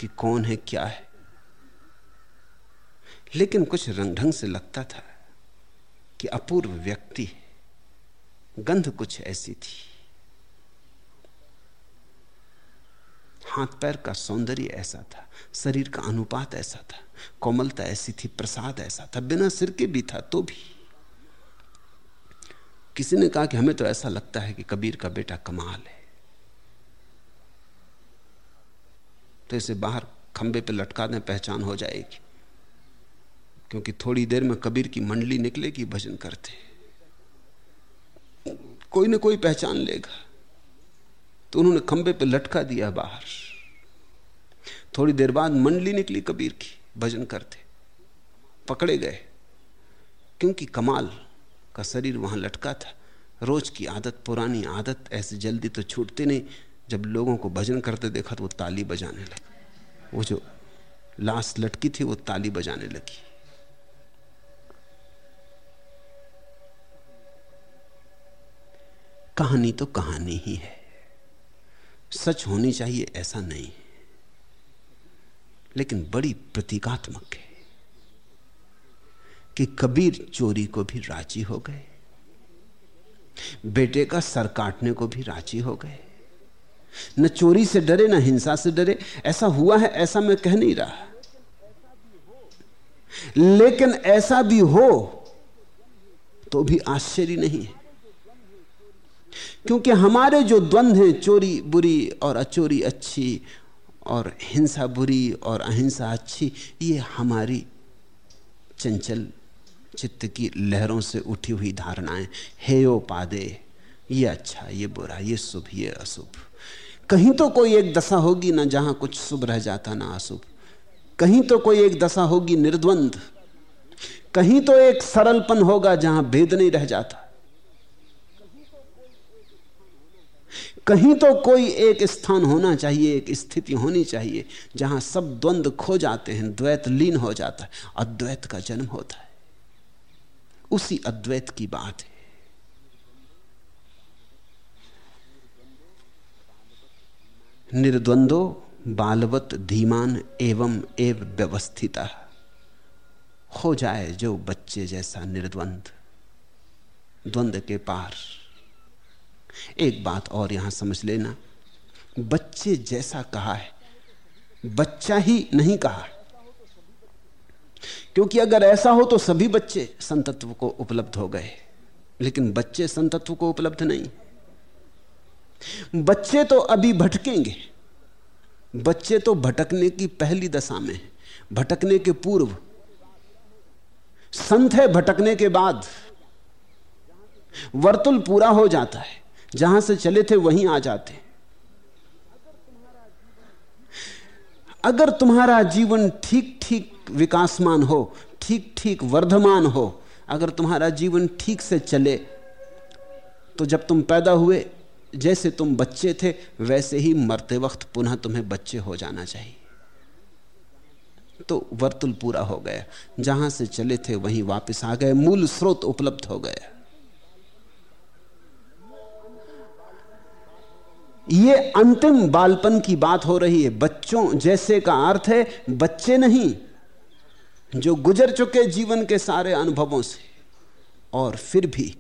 कि कौन है, क्या है। लेकिन कुछ रंग ढंग से लगता था कि अपूर्व व्यक्ति गंध कुछ ऐसी थी। हाथ पैर का सौंदर्य ऐसा था, शरीर का अनुपात ऐसा था, कोमलता ऐसी थी, प्रसाद ऐसा था, बिना सिर के भी था तो भी। किसी ने कहा कि हमें तो ऐसा लगता है कि कबीर का बेटा कमाल है। तो इसे बाहर खंबे पे लटका दें, पहचान हो जाएगी। क्योंकि थोड़ी देर में कबीर की मंडली निकलेगी, भजन करते। कोई ना कोई पहचान लेगा। तो उन्होंने खंबे पे लटका दिया बाहर। थोड़ी देर बाद मंडली निकली कबीर की, भजन करते। पकड़े गए। क्योंकि कमाल का शरीर वहाँ लटका था। रोज की आदत, पुरानी आदत, ऐसे जल्दी तो छूटती नहीं। जब लोगों को भजन करते देखा तो वो ताली बजाने लगा। वो जो लाश लटकी थी, वो ताली बजाने लगी। कहानी तो कहानी ही है। सच होनी चाहिए, ऐसा नहीं लेकिन बड़ी प्रतीकात्मक है कि कबीर चोरी को भी राज़ी हो गए, बेटे का सर काटने को भी राज़ी हो गए। न चोरी से डरे, न हिंसा से डरे। ऐसा हुआ है, ऐसा मैं कह नहीं रहा। लेकिन ऐसा भी हो तो भी आश्चर्य नहीं है। क्योंकि हमारे जो द्वंद्व हैं, चोरी बुरी और अचोरी अच्छी और हिंसा बुरी और अहिंसा अच्छी, ये हमारी चंचल चित्त की लहरों से उठी हुई धारणाएँ हेयो पादे, ये अच्छा ये बुरा, ये शुभ, ये अशुभ। कहीं तो कोई एक दशा होगी ना जहाँ कुछ शुभ रह जाता ना अशुभ। कहीं तो कोई एक दशा होगी निर्द्वंद। कहीं तो एक सरलपन होगा जहाँ भेद नहीं रह जाता। कहीं तो कोई एक स्थान होना चाहिए, एक स्थिति होनी चाहिए, जहाँ सब द्वंद्व खो जाते हैं, द्वैत लीन हो जाता है, अद्वैत का जन्म होता है। उसी अद्वैत की बात है। निर्द्वंदो बालवत धीमान एवं एव व्यवस्थिता। हो जाए जो बच्चे जैसा निर्द्वंद। द्वंद के पार। एक बात और यहाँ समझ लेना। बच्चे जैसा कहा है, बच्चा ही नहीं कहा क्योंकि अगर ऐसा हो तो सभी बच्चे संतत्व को उपलब्ध हो गए, लेकिन बच्चे संतत्व को उपलब्ध नहीं। बच्चे तो अभी भटकेंगे। बच्चे तो भटकने की पहली दशा में भटकने के पूर्व। संत है भटकने के बाद। वर्तुल पूरा हो जाता है। जहाँ से चले थे वहीं आ जाते अगर तुम्हारा जीवन ठीक ठीक विकासमान हो ठीक ठीक वर्धमान हो, अगर तुम्हारा जीवन ठीक से चले तो जब तुम पैदा हुए जैसे तुम बच्चे थे, वैसे ही मरते वक्त पुनः तुम्हें बच्चे हो जाना चाहिए। तो वर्तुल पूरा हो गया। जहाँ से चले थे, वहीं वापस आ गए। मूल स्रोत उपलब्ध हो गया। ये अंतिम बालपन की बात हो रही है। बच्चों जैसे का अर्थ है, बच्चे नहीं, जो गुजर चुके जीवन के सारे अनुभवों से, और फिर भी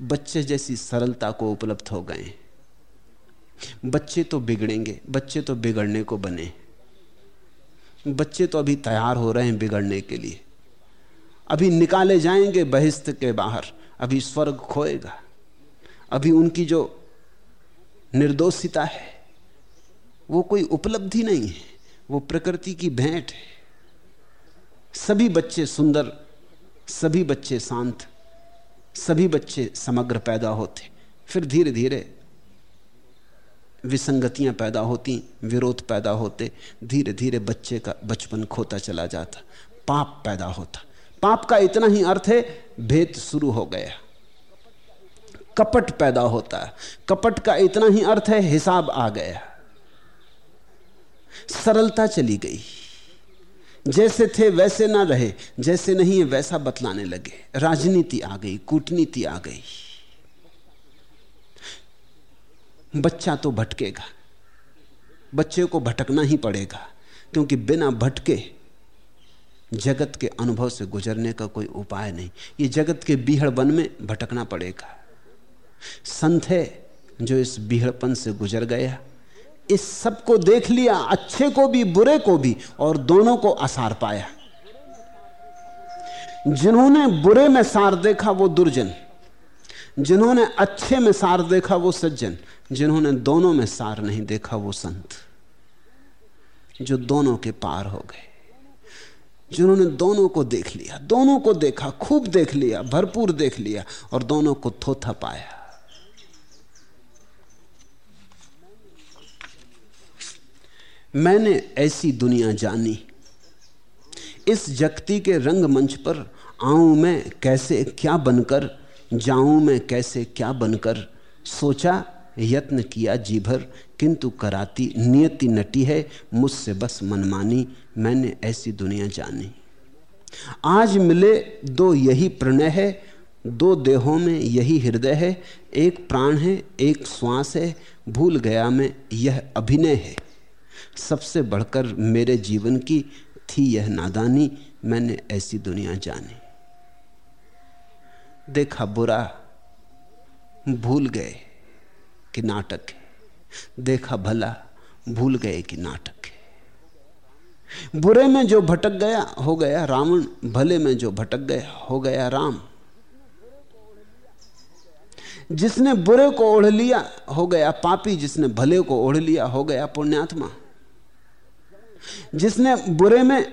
बच्चे जैसी सरलता को उपलब्ध हो गए। बच्चे तो बिगड़ेंगे, बच्चे तो बिगड़ने को बने। बच्चे तो अभी तैयार हो रहे हैं बिगड़ने के लिए। अभी निकाले जाएँगे बहिस्त के बाहर, अभी स्वर्ग खोएगा। अभी उनकी जो निर्दोषिता है, वो कोई उपलब्धि नहीं है, वो प्रकृति की भेंट है। सभी बच्चे सुंदर, सभी बच्चे शांत। सभी बच्चे समग्र पैदा होते। फिर धीरे धीरे विसंगतियाँ पैदा होती, विरोध पैदा होते धीरे धीरे बच्चे का बचपन खोता चला जाता, पाप पैदा होता। पाप का इतना ही अर्थ है, भेद शुरू हो गया। कपट पैदा होता है कपट का इतना ही अर्थ है, हिसाब आ गया। सरलता चली गई। जैसे थे वैसे ना रहे, जैसे नहीं है वैसा बतलाने लगे। राजनीति आ गई, कूटनीति आ गई। बच्चा तो भटकेगा, बच्चे को भटकना ही पड़ेगा, क्योंकि बिना भटके जगत के अनुभव से गुजरने का कोई उपाय नहीं। ये जगत के बीहड़ में भटकना पड़ेगा। संत है जो इस बीहड़पन से गुजर गया। इस सबको देख लिया, अच्छे को भी, बुरे को भी, और दोनों को आसार पाया। जिन्होंने बुरे में सार देखा, वो दुर्जन। जिन्होंने अच्छे में सार देखा, वो सज्जन। जिन्होंने दोनों में सार नहीं देखा, वो संत। जो दोनों के पार हो गए। जिन्होंने दोनों को देख लिया, दोनों को देखा, खूब देख लिया, भरपूर देख लिया, और दोनों को थोथा पाया। मैंने ऐसी दुनिया जानी। इस जगती के रंगमंच पर आऊँ मैं कैसे क्या बनकर, जाऊँ मैं कैसे क्या बनकर। सोचा, यत्न किया जी भर किंतु कराती नियति नटी है, मुझसे बस मनमानी, मैंने ऐसी दुनिया जानी। आज मिले दो यही प्रणय है, दो देहों में यही हृदय है, एक प्राण है, एक श्वास है, भूल गया मैं, यह अभिनय है। सबसे बढ़कर मेरे जीवन की थी यह नादानी, मैंने ऐसी दुनिया जानी। देखा बुरा, भूल गए कि नाटक है। देखा भला, भूल गए कि नाटक है। बुरे में जो भटक गया, हो गया रावण भले में जो भटक गया, हो गया राम। जिसने बुरे को ओढ़ लिया, हो गया पापी, जिसने भले को ओढ़ लिया, हो गया पुण्यात्मा। जिसने बुरे में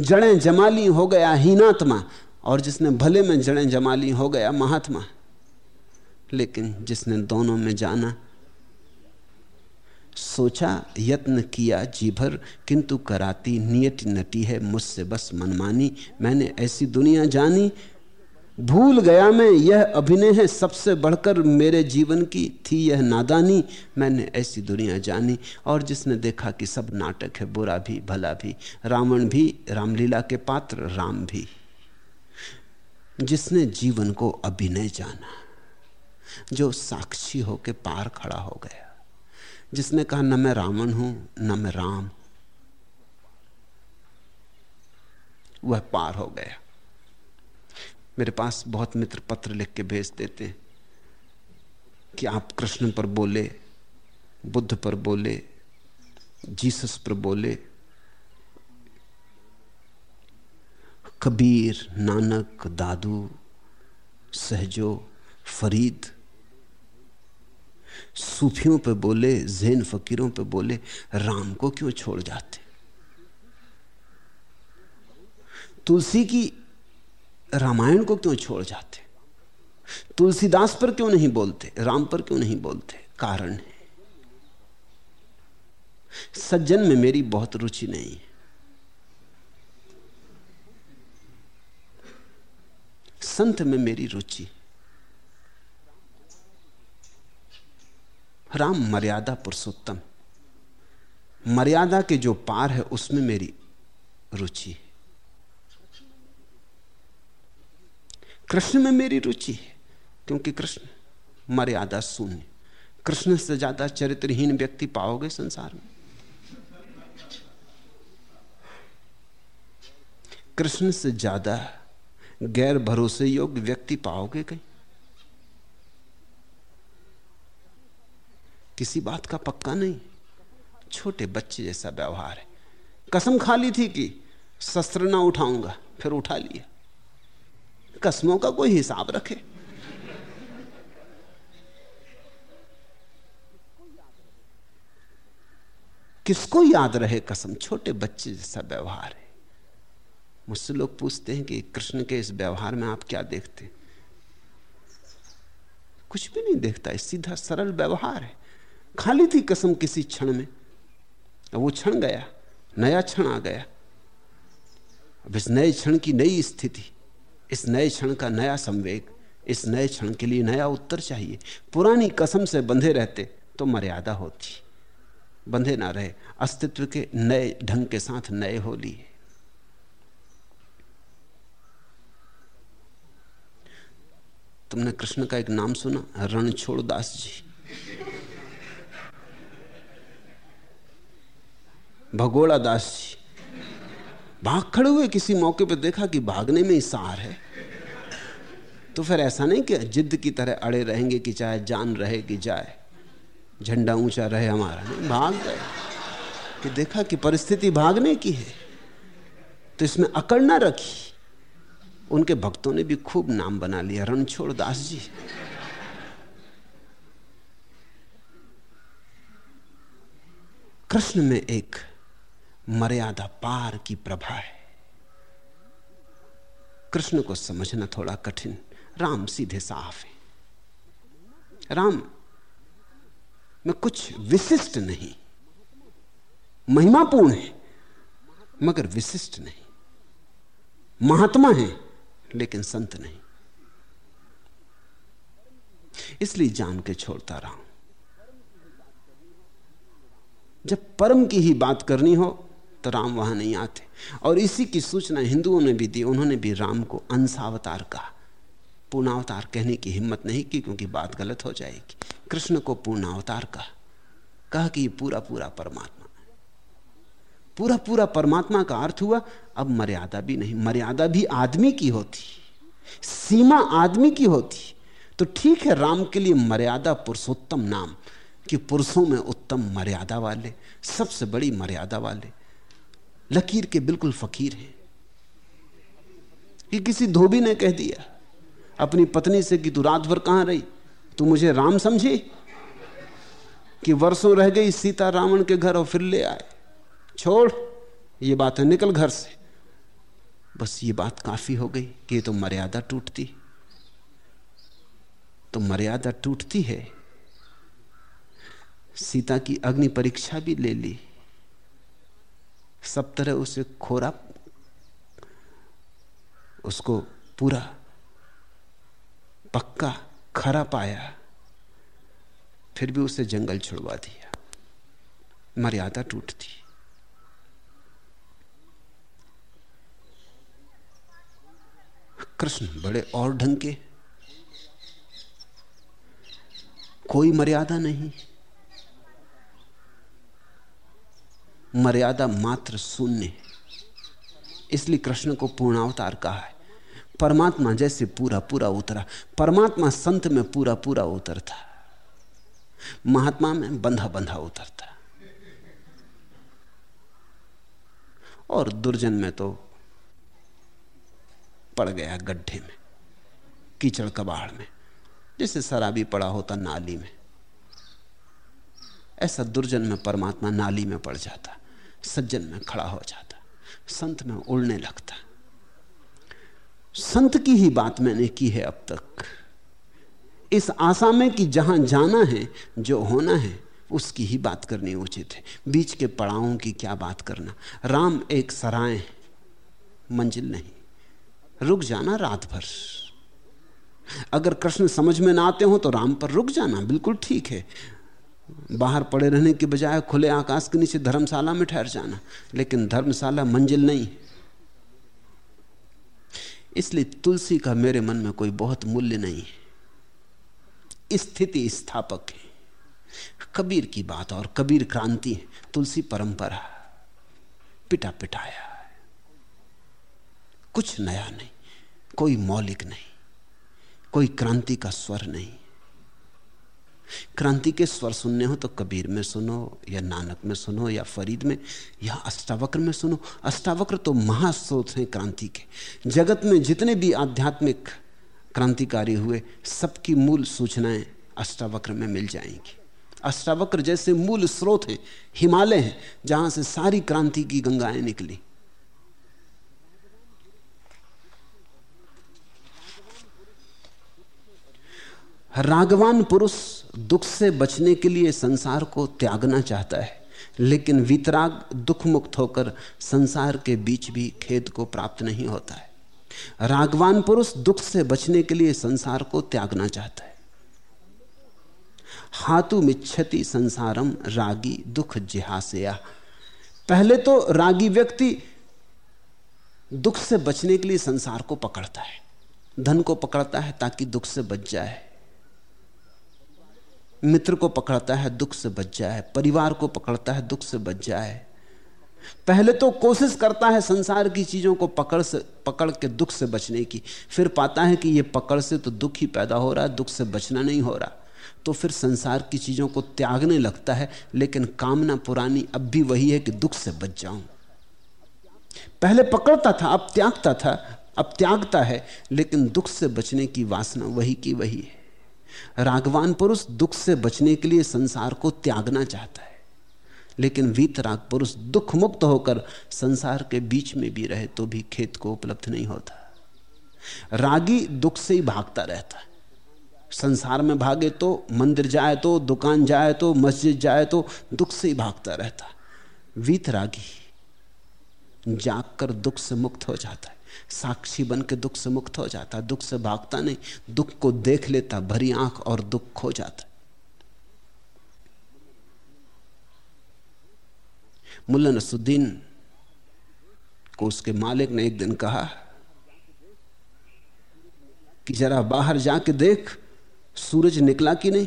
जड़ें जमा ली हो गया हीनात्मा, और जिसने भले में जड़ें जमा ली हो गया महात्मा। लेकिन जिसने दोनों में जाना, सोचा, यत्न किया जी भर किंतु कराती नियत नटी है मुझसे बस मनमानी, मैंने ऐसी दुनिया जानी भूल गया मैं, यह अभिनय है। सबसे बढ़कर मेरे जीवन की थी यह नादानी। मैंने ऐसी दुनिया जानी और जिसने देखा कि सब नाटक है, बुरा भी, भला भी। रावण भी, रामलीला के पात्र, राम भी। जिसने जीवन को अभिनय जाना, जो साक्षी होके पार खड़ा हो गया। जिसने कहा, न मैं रावण हूँ, न मैं राम वह पार हो गया। मेरे पास बहुत मित्र पत्र लिख के भेज देते हैं कि आप कृष्ण पर बोले, बुद्ध पर बोले, जीसस पर बोले। कबीर, नानक, दादू, सहजो, फरीद, सूफियों पे बोले, जैन फकीरों पे बोले, राम को क्यों छोड़ जाते? तुलसी की रामायण को क्यों छोड़ जाते? तुलसीदास पर क्यों नहीं बोलते? राम पर क्यों नहीं बोलते? कारण है। सज्जन में मेरी बहुत रुचि नहीं है। संत में मेरी रुचि। राम मर्यादा पुरुषोत्तम। मर्यादा के जो पार है, उसमें मेरी रुचि है। कृष्ण में मेरी रुचि है, क्योंकि कृष्ण मर्यादा शून्य कृष्ण से ज़्यादा चरित्रहीन व्यक्ति पाओगे संसार में? कृष्ण से ज़्यादा गैर भरोसे योग्य व्यक्ति पाओगे कहीं? किसी बात का पक्का नहीं। छोटे बच्चे जैसा व्यवहार है। कसम खा ली थी कि शस्त्र ना उठाऊँगा, फिर उठा लिया। कसमों का कोई हिसाब रखे। किसको याद रहे कसम? छोटे बच्चे जैसा व्यवहार है। मुझसे लोग पूछते हैं कि कृष्ण के इस व्यवहार में आप क्या देखते हैं? कुछ भी नहीं देखता सीधा सरल व्यवहार है। खाली थी कसम किसी क्षण में। वो क्षण गया, नया क्षण आ गया। अब इस नए क्षण की नई स्थिति। इस नए क्षण का नया संवेग, इस नए क्षण के लिए नया उत्तर चाहिए। पुरानी कसम से बंधे रहते तो मर्यादा होती। बंधे ना रहे, अस्तित्व के नए ढंग के साथ नए हो लिए। तुमने कृष्ण का एक नाम सुना, रणछोड़ दास जी। भगोड़ा दास जी। भाग खड़े हुए, किसी मौके पर देखा कि भागने में ही सार है। तो फिर ऐसा नहीं कि जिद की तरह अड़े रहेंगे कि चाहे जान रहे कि जाए, झंडा ऊँचा रहे हमारा। नहीं, भाग गए। कि देखा कि परिस्थिति भागने की है। तो इसमें अकड़ ना रखी। उनके भक्तों ने भी खूब नाम बना लिया, रणछोड़ दास जी। कृष्ण में एक मर्यादा पार की प्रभा है। कृष्ण को समझना थोड़ा कठिन। राम सीधे साफ़ है। राम, में कुछ विशिष्ट नहीं। महिमापूर्ण है, मगर विशिष्ट नहीं। महात्मा है, लेकिन संत नहीं। इसलिए जान के छोड़ता रहा जब परम की ही बात करनी हो तो राम वहाँ नहीं आते। और इसी की सूचना हिंदुओं ने भी दी, उन्होंने भी राम को अंशावतार कहा। पूर्णावतार कहने की हिम्मत नहीं की, क्योंकि बात गलत हो जाएगी। कृष्ण को पूर्णावतार कहा। कहा कि पूरा पूरा परमात्मा पूरा पूरा परमात्मा का अर्थ हुआ, अब मर्यादा भी नहीं। मर्यादा भी आदमी की होती। सीमा आदमी की होती। तो ठीक है, राम के लिए मर्यादा पुरुषोत्तम नाम, कि पुरुषों में उत्तम मर्यादा वाले, सबसे बड़ी मर्यादा वाले। लकीर के बिल्कुल फकीर हैं। कि किसी धोबी ने कह दिया, अपनी पत्नी से कि तू रात भर कहाँ रही? तू मुझे राम समझे? कि वर्षों रह गई सीता रावण के घर और फिर ले आए। छोड़, ये बात है निकल घर से। बस ये बात काफ़ी हो गई कि तो मर्यादा टूटती। तो मर्यादा टूटती है। सीता की अग्नि परीक्षा भी ले ली। सब तरह उसे खोरा, उसको पूरा पक्का खरा पाया। फिर भी उसे जंगल छुड़वा दिया। मर्यादा टूटती कृष्ण बड़े और ढंग के। कोई मर्यादा नहीं। मर्यादा मात्र शून्य है। इसलिए कृष्ण को पूर्णावतार कहा है। परमात्मा जैसे पूरा पूरा उतरा, परमात्मा संत में पूरा पूरा उतरता। महात्मा में बंधा बंधा उतरता। और दुर्जन में तो पड़ गया गड्ढे में, कीचड़ कबाड़ में जैसे शराबी पड़ा होता नाली में। ऐसा दुर्जन में परमात्मा नाली में पड़ जाता। सज्जन में खड़ा हो जाता, संत में उड़ने लगता। संत की ही बात मैंने की है अब तक। इस आशा में कि जहाँ जाना है, जो होना है, उसकी ही बात करनी उचित है। बीच के पड़ावों की क्या बात करना? राम एक सराय मंजिल नहीं। रुक जाना रात भर। अगर कृष्ण समझ में ना आते हो तो राम पर रुक जाना, बिल्कुल ठीक है। बाहर पड़े रहने के बजाय खुले आकाश के नीचे धर्मशाला में ठहर जाना। लेकिन धर्मशाला मंजिल नहीं। इसलिए तुलसी का मेरे मन में कोई बहुत मूल्य नहीं है। स्थिति स्थापक है। कबीर की बात और कबीर क्रांति है। तुलसी परंपरा पिटा पिटाया कुछ नया नहीं, कोई मौलिक नहीं, कोई क्रांति का स्वर नहीं। क्रांति के स्वर सुनने हो तो कबीर में सुनो, या नानक में सुनो, या फरीद में, या अष्टावक्र में सुनो। अष्टावक्र तो महास्रोत हैं क्रांति के। जगत में जितने भी आध्यात्मिक क्रांतिकारी हुए, सबकी मूल सूचनाएँ अष्टावक्र में मिल जाएँगी। अष्टावक्र जैसे मूल स्रोत हैं, हिमालय हैं, जहाँ से सारी क्रांति की गंगाएँ निकली। रागवान पुरुष दुख से बचने के लिए संसार को त्यागना चाहता है, लेकिन वितराग दुख मुक्त होकर संसार के बीच भी खेद को प्राप्त नहीं होता है। रागवान पुरुष दुख से बचने के लिए संसार को त्यागना चाहता है। हाथु मिच्छति संसारम, रागी दुख जिहासया। पहले तो रागी व्यक्ति दुख से बचने के लिए संसार को पकड़ता है, धन को पकड़ता है ताकि दुख से बच जाए। मित्र को पकड़ता है, दुख से बच जाए, परिवार को पकड़ता है, दुख से बच जाए। पहले तो कोशिश करता है संसार की चीज़ों को पकड़ से, पकड़ के दुख से बचने की। फिर पाता है कि ये पकड़ से तो दुख ही पैदा हो रहा है, दुख से बचना नहीं हो रहा। तो फिर संसार की चीज़ों को त्यागने लगता है, लेकिन कामना पुरानी अब भी वही है कि दुख से बच जाऊँ। पहले पकड़ता था, अब त्यागता था, अब त्यागता है, लेकिन दुख से बचने की वासना वही की वही है। रागवान पुरुष दुख से बचने के लिए संसार को त्यागना चाहता है। लेकिन वीतराग पुरुष दुख मुक्त होकर संसार के बीच में भी रहे तो भी खेत को उपलब्ध नहीं होता। रागी दुख से ही भागता रहता है। संसार में भागे तो मंदिर जाए तो दुकान जाए तो मस्जिद जाए तो दुख से ही भागता रहता। वीतरागी जाग कर दुख से मुक्त हो जाता है। साक्षी बन के दुख से मुक्त हो जाता, दुख से भागता नहीं, दुख को देख लेता, भरी आँख और दुख खो जाता। मुल्ला नसुद्दीन को उसके मालिक ने एक दिन कहा कि जरा बाहर जाके देख, सूरज निकला कि नहीं?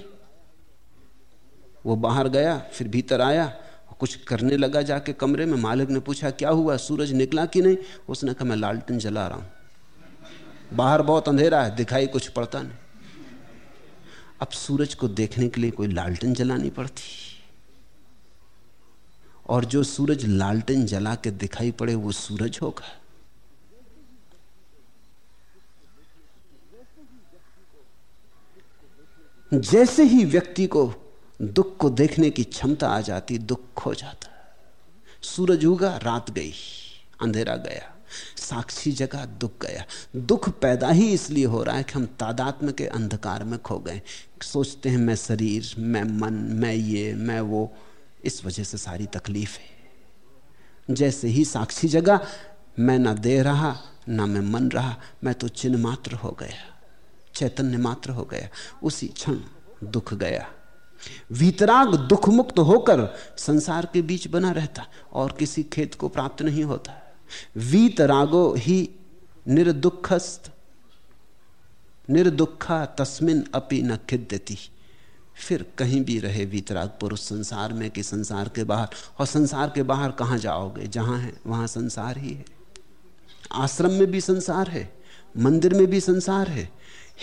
वो बाहर गया, फिर भीतर आया कुछ करने लगा जाके कमरे में, मालिक ने पूछा, क्या हुआ? सूरज निकला कि नहीं? उसने कहा, मैं लालटेन जला रहा हूँ। बाहर बहुत अंधेरा है, दिखाई कुछ पड़ता नहीं। अब सूरज को देखने के लिए कोई लालटेन जलानी पड़ती। और जो सूरज लालटेन जला के दिखाई पड़े, वो सूरज होगा। जैसे ही व्यक्ति को दुख को देखने की क्षमता आ जाती, दुख खो जाता। सूरज उगा, रात गई, अंधेरा गया, साक्षी जगह दुख गया। दुख पैदा ही इसलिए हो रहा है कि हम तादात्म के अंधकार में खो गए। सोचते हैं, मैं शरीर, मैं मन, मैं ये, मैं वो, इस वजह से सारी तकलीफ़ है। जैसे ही साक्षी जगह मैं ना दे रहा, ना मैं मन रहा, मैं तो चिन्ह मात्र हो गया, चैतन्य मात्र हो गया। उसी क्षण दुख गया। वीतराग दुख मुक्त होकर संसार के बीच बना रहता और किसी खेत को प्राप्त नहीं होता। वीतरागो ही निर्दुखस्त निर्दुखा तस्मिन अपि न खिद्यति। फिर कहीं भी रहे वीतराग पुरुष, संसार में कि संसार के बाहर, और संसार के बाहर कहाँ जाओगे? जहाँ है, वहाँ संसार ही है। आश्रम में भी संसार है, मंदिर में भी संसार है,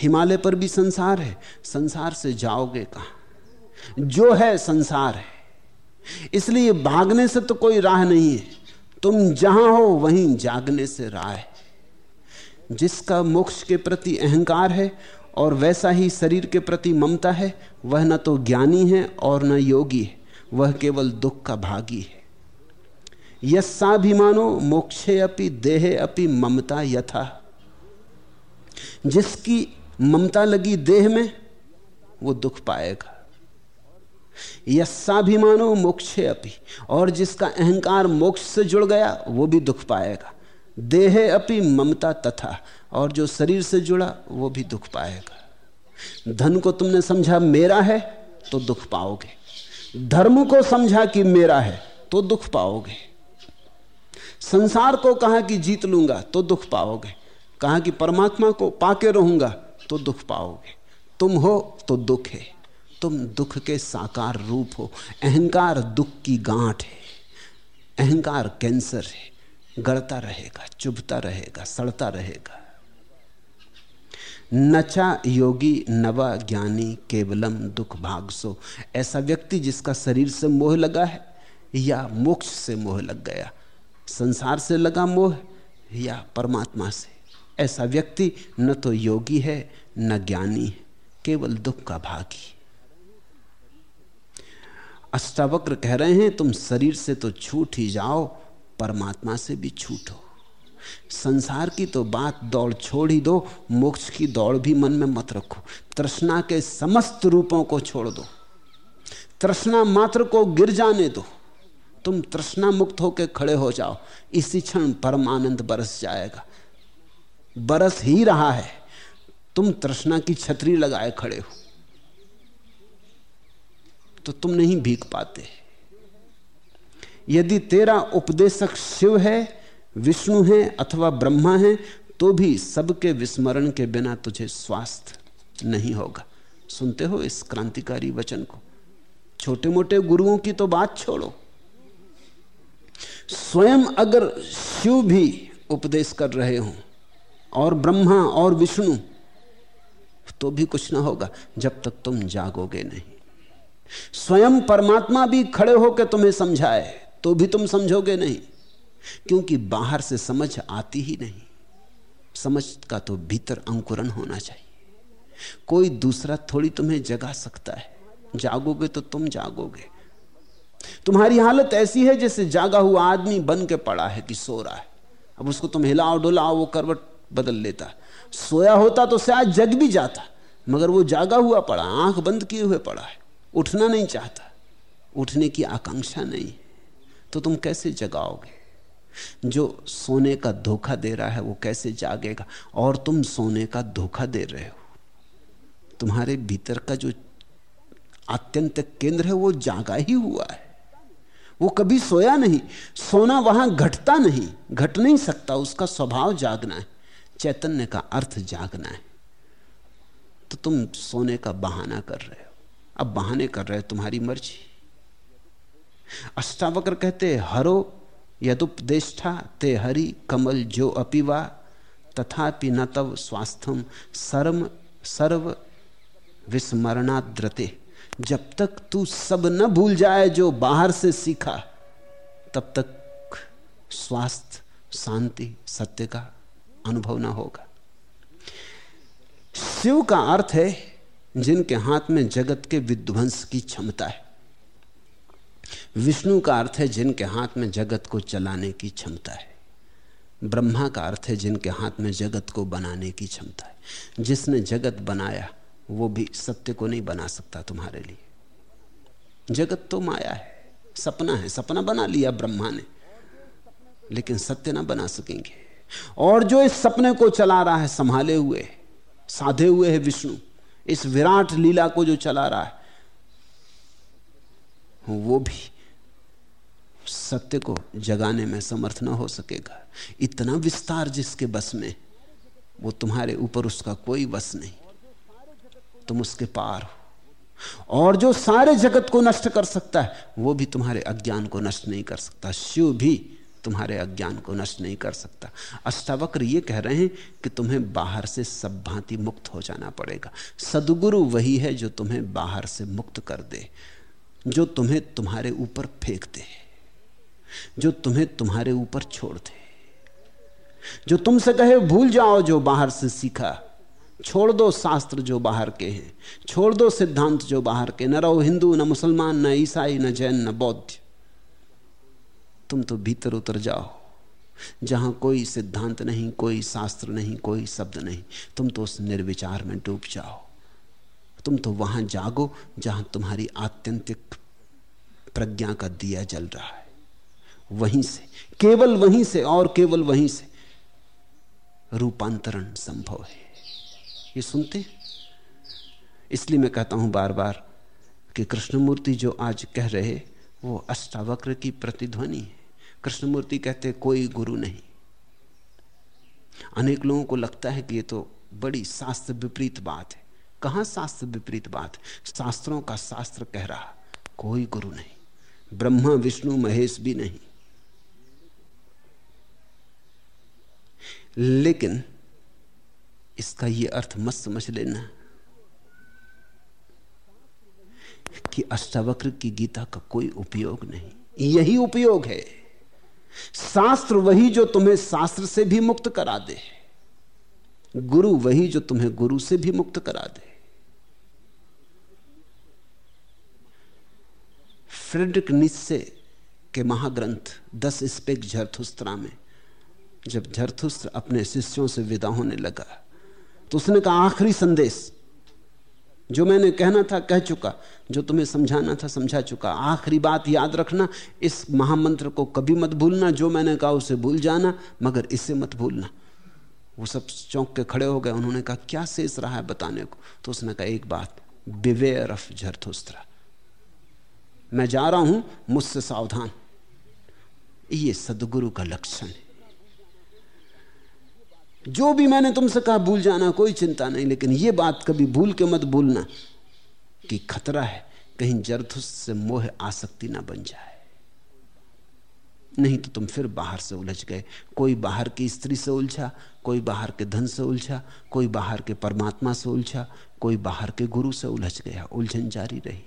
हिमालय पर भी संसार है। संसार से जाओगे कहाँ? जो है संसार है। इसलिए भागने से तो कोई राह नहीं है। तुम जहाँ हो, वहीं जागने से राह है। जिसका मोक्ष के प्रति अहंकार है और वैसा ही शरीर के प्रति ममता है, वह न तो ज्ञानी है और न योगी है। वह केवल दुख का भागी है। यस्साभिमानो मोक्षे अपि, देहे अपि ममता यथा। जिसकी ममता लगी देह में, वो दुख पाएगा। यस्साभिमानो मोक्षे अपि। और जिसका अहंकार मोक्ष से जुड़ गया, वो भी दुख पाएगा। देहे अपि ममता तथा, और जो शरीर से जुड़ा, वो भी दुख पाएगा। धन को तुमने समझा मेरा है तो दुख पाओगे। धर्म को समझा कि मेरा है तो दुख पाओगे। संसार को कहा कि जीत लूँगा तो दुख पाओगे। कहा कि परमात्मा को पाके रहूँगा तो दुख पाओगे। तुम हो तो दुख है। तुम दुख के साकार रूप हो। अहंकार दुख की गांठ है। अहंकार कैंसर है। गड़ता रहेगा, चुभता रहेगा, सड़ता रहेगा। नचा योगी, नवा ज्ञानी, केवलम दुख भागसो ऐसा व्यक्ति जिसका शरीर से मोह लगा है या मोक्ष से मोह लग गया, संसार से लगा मोह या परमात्मा से। ऐसा व्यक्ति न तो योगी है, न ज्ञानी है, केवल दुख का भागी अष्टावक्र कह रहे हैं, तुम शरीर से तो छूट ही जाओ, परमात्मा से भी छूटो। संसार की तो बात दौड़ छोड़ ही दो, मोक्ष की दौड़ भी मन में मत रखो। तृष्णा के समस्त रूपों को छोड़ दो। तृष्णा मात्र को गिर जाने दो। तुम तृष्णा मुक्त होकर खड़े हो जाओ। इसी क्षण परमानंद बरस जाएगा। बरस ही रहा है। तुम तृष्णा की छतरी लगाए खड़े हो। तो तुम नहीं भीग पाते। यदि तेरा उपदेशक शिव है, विष्णु है अथवा ब्रह्मा है तो भी सबके विस्मरण के बिना तुझे स्वास्थ्य नहीं होगा। सुनते हो इस क्रांतिकारी वचन को? छोटे मोटे गुरुओं की तो बात छोड़ो। स्वयं अगर शिव भी उपदेश कर रहे हों, और ब्रह्मा और विष्णु तो भी कुछ ना होगा, जब तक तुम जागोगे नहीं। स्वयं परमात्मा भी खड़े होकर तुम्हें समझाए तो भी तुम समझोगे नहीं। क्योंकि बाहर से समझ आती ही नहीं। समझ का तो भीतर अंकुरन होना चाहिए। कोई दूसरा थोड़ी तुम्हें जगा सकता है। जागोगे तो तुम जागोगे। तुम्हारी हालत ऐसी है जैसे जागा हुआ आदमी बन के पड़ा है कि सो रहा है। अब उसको तुम हिलाओ डुलाओ, वो करवट बदल लेता। सोया होता तो शायद जग भी जाता, मगर वो जागा हुआ पड़ा, आँख बंद किए हुए पड़ा है। उठना नहीं चाहता। उठने की आकांक्षा नहीं। तो तुम कैसे जगाओगे? जो सोने का धोखा दे रहा है वो कैसे जागेगा? और तुम सोने का धोखा दे रहे हो। तुम्हारे भीतर का जो आत्यंत केंद्र है, वो जागा ही हुआ है। वो कभी सोया नहीं। सोना वहाँ घटता नहीं। घट नहीं सकता। उसका स्वभाव जागना है। चैतन्य का अर्थ जागना है। तो तुम सोने का बहाना कर रहे हो। अब बहाने कर रहे तुम्हारी मर्ज़ी। अष्टावक्र कहते, हरो यदुपदेष्टा ते हरि कमल जो अपिवा, तथापि न तव स्वास्थ्यम सर्व सर्व विस्मरणाद्रते। जब तक तू सब न भूल जाए जो बाहर से सीखा, तब तक स्वास्थ्य, शांति, सत्य का अनुभव ना होगा। शिव का अर्थ है जिनके हाथ में जगत के विध्वंस की क्षमता है। विष्णु का अर्थ है जिनके हाथ में जगत को चलाने की क्षमता है। ब्रह्मा का अर्थ है जिनके हाथ में जगत को बनाने की क्षमता है। जिसने जगत बनाया, वो भी सत्य को नहीं बना सकता तुम्हारे लिए। जगत तो माया है, सपना है, सपना बना लिया ब्रह्मा ने, लेकिन सत्य ना बना सकेंगे। और जो इस सपने को चला रहा है, संभाले हुए, साधे हुए है विष्णु। इस विराट लीला को जो चला रहा है, वो भी सत्य को जगाने में समर्थ न हो सकेगा। इतना विस्तार जिसके बस में, वो तुम्हारे ऊपर उसका कोई बस नहीं। तुम उसके पार हो। और जो सारे जगत को नष्ट कर सकता है, वो भी तुम्हारे अज्ञान को नष्ट नहीं कर सकता। शिव भी तुम्हारे अज्ञान को नष्ट नहीं कर सकता। अष्टावक्र ये कह रहे हैं कि तुम्हें बाहर से सब भांति मुक्त हो जाना पड़ेगा। सदगुरु वही है जो तुम्हें बाहर से मुक्त कर दे, जो तुम्हें तुम्हारे ऊपर फेंक दे, जो तुम्हें तुम्हारे ऊपर छोड़ दे। जो तुमसे कहे, भूल जाओ जो बाहर से सीखा, छोड़ दो शास्त्र जो बाहर के हैं, छोड़ दो सिद्धांत जो बाहर के न रहो हिंदू, न मुसलमान, न ईसाई, न जैन, न बौद्ध। तुम तो भीतर उतर जाओ। जहाँ कोई सिद्धांत नहीं, कोई शास्त्र नहीं, कोई शब्द नहीं, तुम तो उस निर्विचार में डूब जाओ। तुम तो वहाँ जागो जहाँ तुम्हारी आत्यंतिक प्रज्ञा का दिया जल रहा है। वहीं से, केवल वहीं से, और केवल वहीं से रूपांतरण संभव है। ये सुनते इसलिए मैं कहता हूँ बार बार कि कृष्णमूर्ति जो आज कह रहे वो अष्टावक्र की प्रतिध्वनि है। कृष्णमूर्ति कहते कोई गुरु नहीं। अनेक लोगों को लगता है कि ये तो बड़ी शास्त्र विपरीत बात है। कहाँ शास्त्र विपरीत बात? शास्त्रों का शास्त्र कह रहा, कोई गुरु नहीं। ब्रह्मा, विष्णु, महेश भी नहीं। लेकिन इसका यह अर्थ मत समझ लेना कि अष्टावक्र की गीता का कोई उपयोग नहीं। यही उपयोग है। शास्त्र वही जो तुम्हें शास्त्र से भी मुक्त करा दे गुरु वही जो तुम्हें गुरु से भी मुक्त करा दे फ्रेडरिक निस्से के महाग्रंथ दस स्पेक झरथुस्त्रा में, जब झरथुस्त्र अपने शिष्यों से विदा होने लगा तो उसने कहा, आखिरी संदेश जो मैंने कहना था, कह चुका। जो तुम्हें समझाना था, समझा चुका। आखिरी बात याद रखना, इस महामंत्र को कभी मत भूलना, जो मैंने कहा उसे भूल जाना, मगर इसे मत भूलना। वो सब चौंक के खड़े हो गए। उन्होंने कहा, क्या शेष रहा है बताने को? तो उसने कहा, एक बात बिवेयर ऑफ़ झरथुस्त्रा। मैं जा रहा हूँ, मुझसे सावधान। ये सदगुरु का लक्षण है। जो भी मैंने तुमसे कहा, भूल जाना, कोई चिंता नहीं, लेकिन यह बात कभी भूल के मत भूलना कि खतरा है, कहीं जरथुस से मोह आसक्ति ना बन जाए। नहीं तो तुम फिर बाहर से उलझ गए। कोई बाहर की स्त्री से उलझा, कोई बाहर के धन से उलझा, कोई बाहर के परमात्मा से उलझा, कोई बाहर के गुरु से उलझ गया, उलझन जारी रही।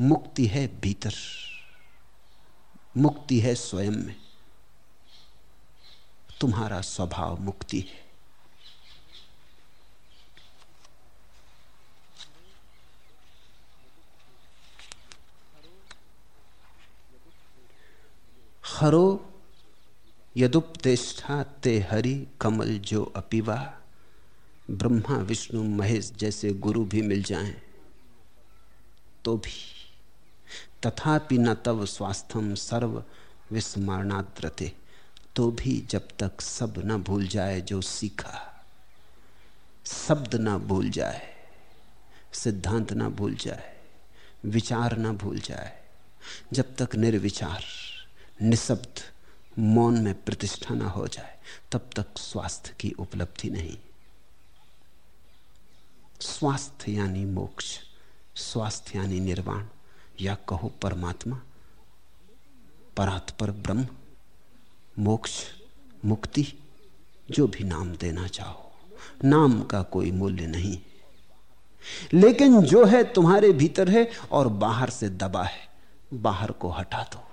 मुक्ति है भीतर, मुक्ति है स्वयं में। तुम्हारा स्वभाव मुक्ति है। हरो यदुपदेष्टा ते हरि कमल जो अपिवा, ब्रह्मा, विष्णु, महेश जैसे गुरु भी मिल जाएँ तो भी। तथापि न तव स्वास्थ्यम सर्व विस्मरणाद्रते। तो भी जब तक सब न भूल जाए जो सीखा, शब्द ना भूल जाए, सिद्धांत ना भूल जाए, विचार ना भूल जाए, जब तक निर्विचार, निशब्द मौन में प्रतिष्ठा ना हो जाए, तब तक स्वास्थ्य की उपलब्धि नहीं। स्वास्थ्य यानी मोक्ष, स्वास्थ्य यानी निर्वाण, या कहो परमात्मा, परात्पर ब्रह्म। मोक्ष, मुक्ति, जो भी नाम देना चाहो। नाम का कोई मूल्य नहीं। लेकिन जो है तुम्हारे भीतर है और बाहर से दबा है। बाहर को हटा दो।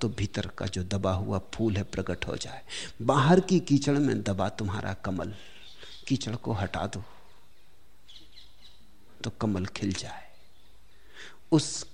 तो भीतर का जो दबा हुआ फूल है प्रकट हो जाए। बाहर की कीचड़ में दबा तुम्हारा कमल। कीचड़ को हटा दो। तो कमल खिल जाए। उस